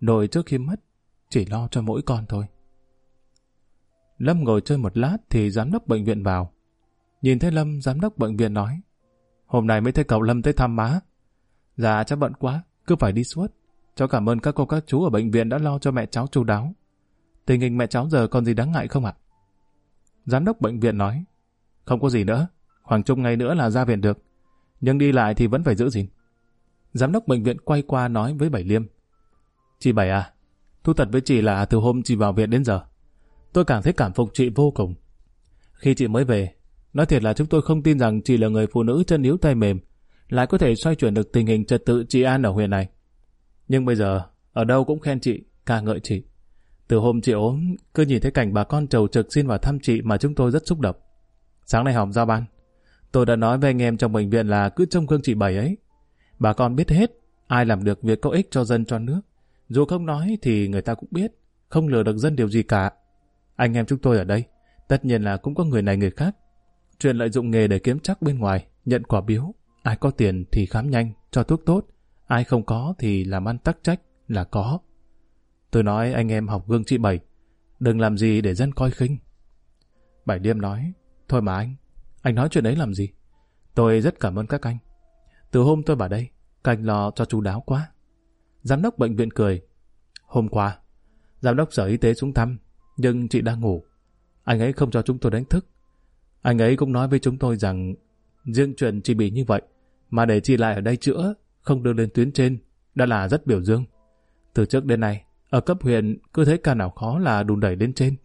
Nội trước khi mất, chỉ lo cho mỗi con thôi. Lâm ngồi chơi một lát thì giám đốc bệnh viện vào. Nhìn thấy Lâm, giám đốc bệnh viện nói. Hôm nay mới thấy cậu Lâm tới thăm má. Dạ cháu bận quá, cứ phải đi suốt. Cháu cảm ơn các cô các chú ở bệnh viện đã lo cho mẹ cháu chu đáo. Tình hình mẹ cháu giờ còn gì đáng ngại không ạ? Giám đốc bệnh viện nói. Không có gì nữa, khoảng chục ngày nữa là ra viện được. Nhưng đi lại thì vẫn phải giữ gìn. Giám đốc bệnh viện quay qua nói với Bảy Liêm. Chị Bảy à, thu thật với chị là từ hôm chị vào viện đến giờ. Tôi càng thấy cảm phục chị vô cùng. Khi chị mới về, nói thiệt là chúng tôi không tin rằng chị là người phụ nữ chân yếu tay mềm, lại có thể xoay chuyển được tình hình trật tự trị an ở huyện này. Nhưng bây giờ, ở đâu cũng khen chị, ca ngợi chị. Từ hôm chị ốm, cứ nhìn thấy cảnh bà con trầu trực xin vào thăm chị mà chúng tôi rất xúc động. Sáng nay họp giao ban, tôi đã nói với anh em trong bệnh viện là cứ trông gương chị Bảy ấy. Bà con biết hết, ai làm được việc có ích cho dân cho nước. Dù không nói thì người ta cũng biết, không lừa được dân điều gì cả. Anh em chúng tôi ở đây, tất nhiên là cũng có người này người khác. Chuyện lợi dụng nghề để kiếm chắc bên ngoài, nhận quả biếu. Ai có tiền thì khám nhanh, cho thuốc tốt. Ai không có thì làm ăn tắc trách là có. Tôi nói anh em học gương chị Bảy, đừng làm gì để dân coi khinh. Bảy Điêm nói, thôi mà anh, anh nói chuyện ấy làm gì? Tôi rất cảm ơn các anh. Từ hôm tôi vào đây, các anh lo cho chú đáo quá. Giám đốc bệnh viện cười. Hôm qua, giám đốc sở y tế xuống thăm, nhưng chị đang ngủ. Anh ấy không cho chúng tôi đánh thức. Anh ấy cũng nói với chúng tôi rằng riêng chuyện chị bị như vậy, mà để chị lại ở đây chữa, không đưa lên tuyến trên, đã là rất biểu dương. Từ trước đến nay, ở cấp huyện cứ thấy ca nào khó là đùn đẩy lên trên.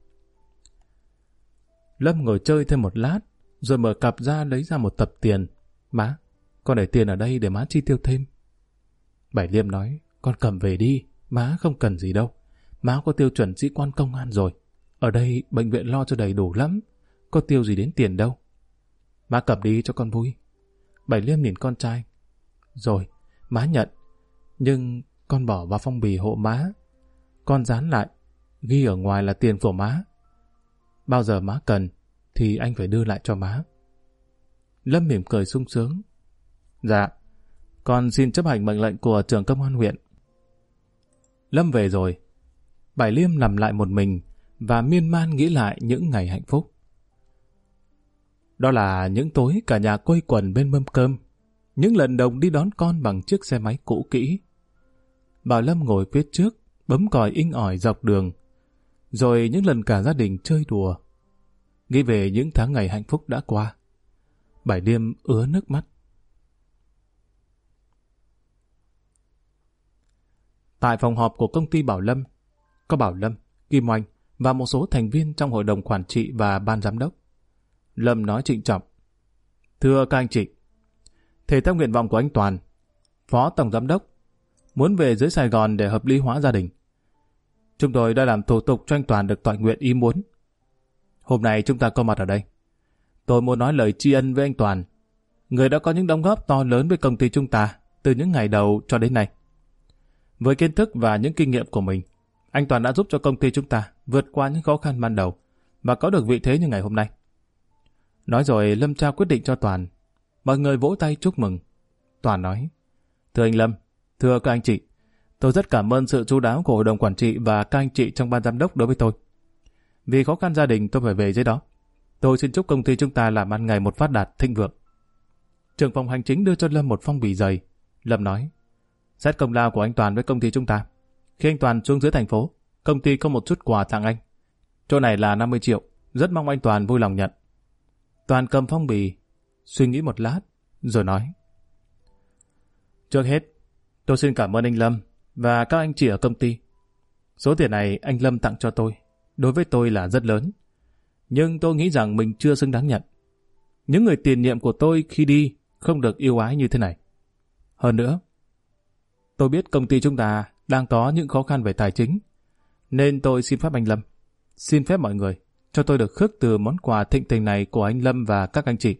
Lâm ngồi chơi thêm một lát, rồi mở cặp ra lấy ra một tập tiền. Má, con để tiền ở đây để má chi tiêu thêm. Bảy Liêm nói, con cầm về đi, má không cần gì đâu. Má có tiêu chuẩn sĩ quan công an rồi. Ở đây bệnh viện lo cho đầy đủ lắm, có tiêu gì đến tiền đâu. Má cầm đi cho con vui. Bảy Liêm nhìn con trai. Rồi, má nhận. Nhưng con bỏ vào phong bì hộ má. Con dán lại, ghi ở ngoài là tiền của má. Bao giờ má cần, thì anh phải đưa lại cho má. Lâm mỉm cười sung sướng. Dạ, con xin chấp hành mệnh lệnh của trưởng công an huyện. Lâm về rồi. Bảy Liêm nằm lại một mình và miên man nghĩ lại những ngày hạnh phúc. Đó là những tối cả nhà quây quần bên mâm cơm, những lần đồng đi đón con bằng chiếc xe máy cũ kỹ. Bảo Lâm ngồi phía trước, bấm còi inh ỏi dọc đường, rồi những lần cả gia đình chơi đùa. Nghĩ về những tháng ngày hạnh phúc đã qua. Bảy đêm ứa nước mắt. Tại phòng họp của công ty Bảo Lâm, có Bảo Lâm, Kim Oanh và một số thành viên trong hội đồng quản trị và ban giám đốc. Lâm nói trịnh trọng. Thưa các anh chị, thể theo nguyện vọng của anh Toàn, Phó Tổng Giám đốc, muốn về dưới Sài Gòn để hợp lý hóa gia đình. Chúng tôi đã làm thủ tục cho anh Toàn được tọa nguyện ý muốn. Hôm nay chúng ta có mặt ở đây. Tôi muốn nói lời tri ân với anh Toàn, người đã có những đóng góp to lớn với công ty chúng ta từ những ngày đầu cho đến nay. Với kiến thức và những kinh nghiệm của mình, anh Toàn đã giúp cho công ty chúng ta vượt qua những khó khăn ban đầu và có được vị thế như ngày hôm nay. Nói rồi Lâm trao quyết định cho Toàn. Mọi người vỗ tay chúc mừng. Toàn nói, Thưa anh Lâm, thưa các anh chị, tôi rất cảm ơn sự chú đáo của hội đồng quản trị và các anh chị trong ban giám đốc đối với tôi. Vì khó khăn gia đình tôi phải về dưới đó. Tôi xin chúc công ty chúng ta làm ăn ngày một phát đạt thịnh vượng. Trưởng phòng hành chính đưa cho Lâm một phong bì dày. Lâm nói, Xét công lao của anh Toàn với công ty chúng ta. Khi anh Toàn xuống dưới thành phố, công ty có một chút quà tặng anh. Chỗ này là 50 triệu, rất mong anh Toàn vui lòng nhận. Toàn cầm phong bì, suy nghĩ một lát, rồi nói. Trước hết, tôi xin cảm ơn anh Lâm và các anh chị ở công ty. Số tiền này anh Lâm tặng cho tôi, đối với tôi là rất lớn. Nhưng tôi nghĩ rằng mình chưa xứng đáng nhận. Những người tiền nhiệm của tôi khi đi không được yêu ái như thế này. Hơn nữa, Tôi biết công ty chúng ta đang có những khó khăn về tài chính, nên tôi xin phép anh Lâm xin phép mọi người, cho tôi được khước từ món quà thịnh tình này của anh Lâm và các anh chị.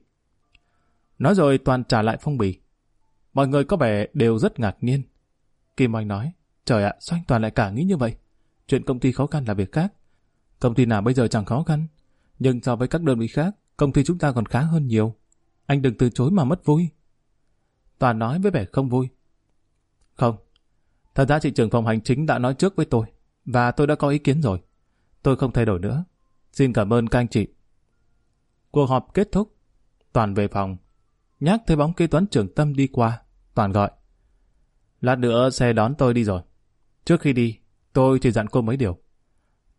Nói rồi Toàn trả lại phong bì. Mọi người có vẻ đều rất ngạc nhiên. Kim Oanh nói, trời ạ, sao anh Toàn lại cả nghĩ như vậy? Chuyện công ty khó khăn là việc khác. Công ty nào bây giờ chẳng khó khăn. Nhưng so với các đơn vị khác, công ty chúng ta còn khá hơn nhiều. Anh đừng từ chối mà mất vui. Toàn nói với vẻ không vui. Không, thật ra chị trưởng phòng hành chính đã nói trước với tôi, và tôi đã có ý kiến rồi. Tôi không thay đổi nữa. Xin cảm ơn các anh chị. Cuộc họp kết thúc. Toàn về phòng. Nhắc thấy bóng kế toán trưởng tâm đi qua. Toàn gọi. Lát nữa xe đón tôi đi rồi. Trước khi đi, tôi chỉ dặn cô mấy điều.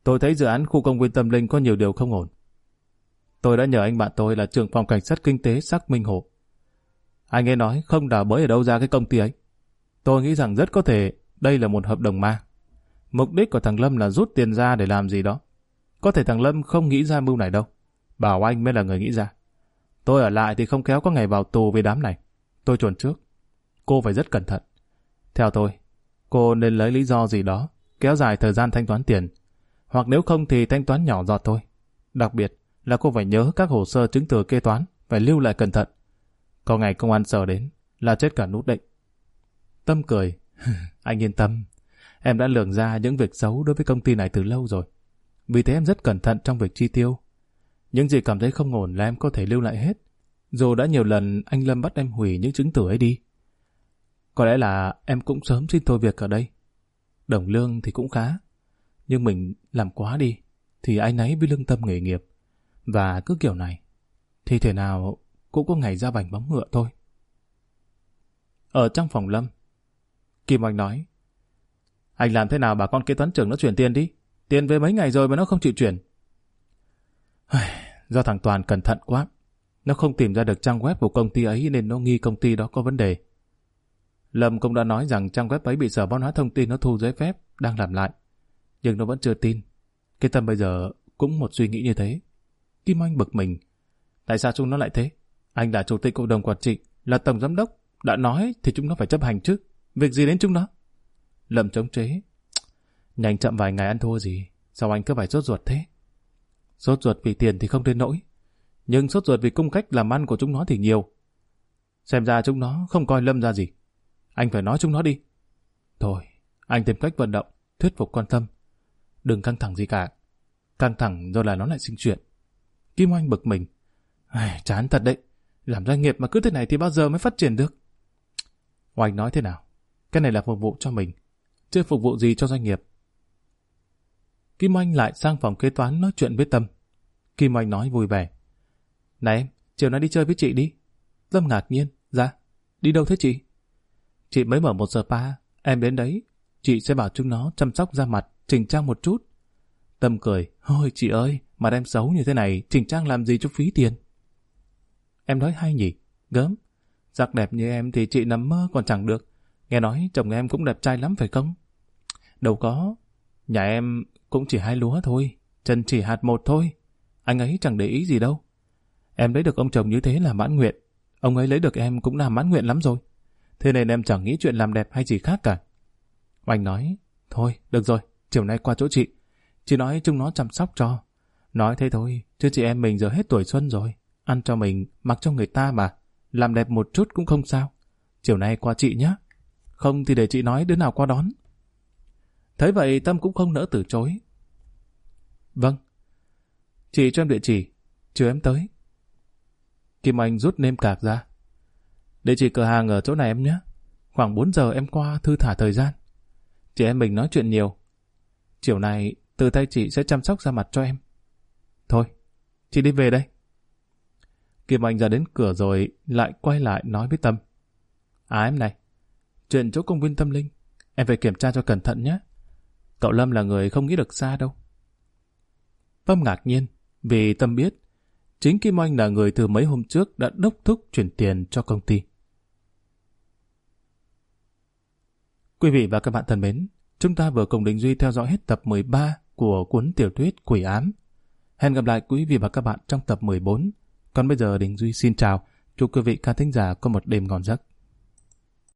Tôi thấy dự án khu công viên tâm linh có nhiều điều không ổn. Tôi đã nhờ anh bạn tôi là trưởng phòng cảnh sát kinh tế xác minh hộ. Anh ấy nói không đào bới ở đâu ra cái công ty ấy. Tôi nghĩ rằng rất có thể đây là một hợp đồng ma. Mục đích của thằng Lâm là rút tiền ra để làm gì đó. Có thể thằng Lâm không nghĩ ra mưu này đâu. Bảo anh mới là người nghĩ ra. Tôi ở lại thì không kéo có ngày vào tù vì đám này. Tôi chuẩn trước. Cô phải rất cẩn thận. Theo tôi, cô nên lấy lý do gì đó, kéo dài thời gian thanh toán tiền. Hoặc nếu không thì thanh toán nhỏ giọt thôi. Đặc biệt là cô phải nhớ các hồ sơ chứng từ kê toán, phải lưu lại cẩn thận. Có ngày công an sở đến, là chết cả nút định. Tâm cười. anh yên tâm. Em đã lường ra những việc xấu đối với công ty này từ lâu rồi. Vì thế em rất cẩn thận trong việc chi tiêu. Những gì cảm thấy không ổn là em có thể lưu lại hết. Dù đã nhiều lần anh Lâm bắt em hủy những chứng tử ấy đi. Có lẽ là em cũng sớm xin thôi việc ở đây. Đồng lương thì cũng khá. Nhưng mình làm quá đi, thì ai nấy với lương tâm nghề nghiệp. Và cứ kiểu này, thì thể nào cũng có ngày ra bành bóng ngựa thôi. Ở trong phòng Lâm, Kim Anh nói, anh làm thế nào bà con kế toán trưởng nó chuyển tiền đi? Tiền về mấy ngày rồi mà nó không chịu chuyển. Do thằng Toàn cẩn thận quá. Nó không tìm ra được trang web của công ty ấy nên nó nghi công ty đó có vấn đề. Lâm cũng đã nói rằng trang web ấy bị sở văn hóa thông tin nó thu giấy phép, đang làm lại. Nhưng nó vẫn chưa tin. Cái tâm bây giờ cũng một suy nghĩ như thế. Kim Anh bực mình. Tại sao chúng nó lại thế? Anh là chủ tịch cộng đồng quản trị, là tổng giám đốc. Đã nói thì chúng nó phải chấp hành chứ. Việc gì đến chúng nó? Lâm chống chế. Nhanh chậm vài ngày ăn thua gì. Sao anh cứ phải sốt ruột thế? Sốt ruột vì tiền thì không đến nỗi. Nhưng sốt ruột vì cung cách làm ăn của chúng nó thì nhiều. Xem ra chúng nó không coi Lâm ra gì. Anh phải nói chúng nó đi. Thôi, anh tìm cách vận động, thuyết phục quan tâm. Đừng căng thẳng gì cả. Căng thẳng rồi là nó lại sinh chuyện. Kim Oanh bực mình. Ai, chán thật đấy. Làm doanh nghiệp mà cứ thế này thì bao giờ mới phát triển được? Oanh nói thế nào? Cái này là phục vụ cho mình. Chưa phục vụ gì cho doanh nghiệp. Kim Oanh lại sang phòng kế toán nói chuyện với Tâm. Kim Oanh nói vui vẻ. Này em, chiều nay đi chơi với chị đi. Tâm ngạc nhiên. Dạ, đi đâu thế chị? Chị mới mở một spa, em đến đấy. Chị sẽ bảo chúng nó chăm sóc da mặt, chỉnh trang một chút. Tâm cười, ôi chị ơi, mặt em xấu như thế này, chỉnh trang làm gì cho phí tiền. Em nói hay nhỉ, gớm. Giặc đẹp như em thì chị nằm mơ còn chẳng được. Nghe nói chồng em cũng đẹp trai lắm phải không? Đâu có, nhà em cũng chỉ hai lúa thôi, chân chỉ hạt một thôi. Anh ấy chẳng để ý gì đâu. Em lấy được ông chồng như thế là mãn nguyện. Ông ấy lấy được em cũng là mãn nguyện lắm rồi. Thế nên em chẳng nghĩ chuyện làm đẹp hay gì khác cả. Oanh nói, thôi, được rồi, chiều nay qua chỗ chị. Chị nói chúng nó chăm sóc cho. Nói thế thôi, chứ chị em mình giờ hết tuổi xuân rồi. Ăn cho mình, mặc cho người ta mà. Làm đẹp một chút cũng không sao. Chiều nay qua chị nhé. Không thì để chị nói đứa nào qua đón. Thấy vậy Tâm cũng không nỡ từ chối. Vâng. Chị cho em địa chỉ, chiều em tới. Kim Anh rút nêm cạc ra. Địa chỉ cửa hàng ở chỗ này em nhé. Khoảng 4 giờ em qua thư thả thời gian. Chị em mình nói chuyện nhiều. Chiều này từ tay chị sẽ chăm sóc ra mặt cho em. Thôi, chị đi về đây. Kim Anh ra đến cửa rồi lại quay lại nói với Tâm. À em này, chuyện chỗ công viên tâm linh, em phải kiểm tra cho cẩn thận nhé. Cậu Lâm là người không nghĩ được xa đâu. Tâm ngạc nhiên, vì Tâm biết, chính Kim Anh là người từ mấy hôm trước đã đốc thúc chuyển tiền cho công ty. Quý vị và các bạn thân mến, chúng ta vừa cùng Đình Duy theo dõi hết tập 13 của cuốn tiểu thuyết Quỷ Ám. Hẹn gặp lại quý vị và các bạn trong tập 14. Còn bây giờ Đình Duy xin chào, chúc quý vị khán thính giả có một đêm ngon giấc.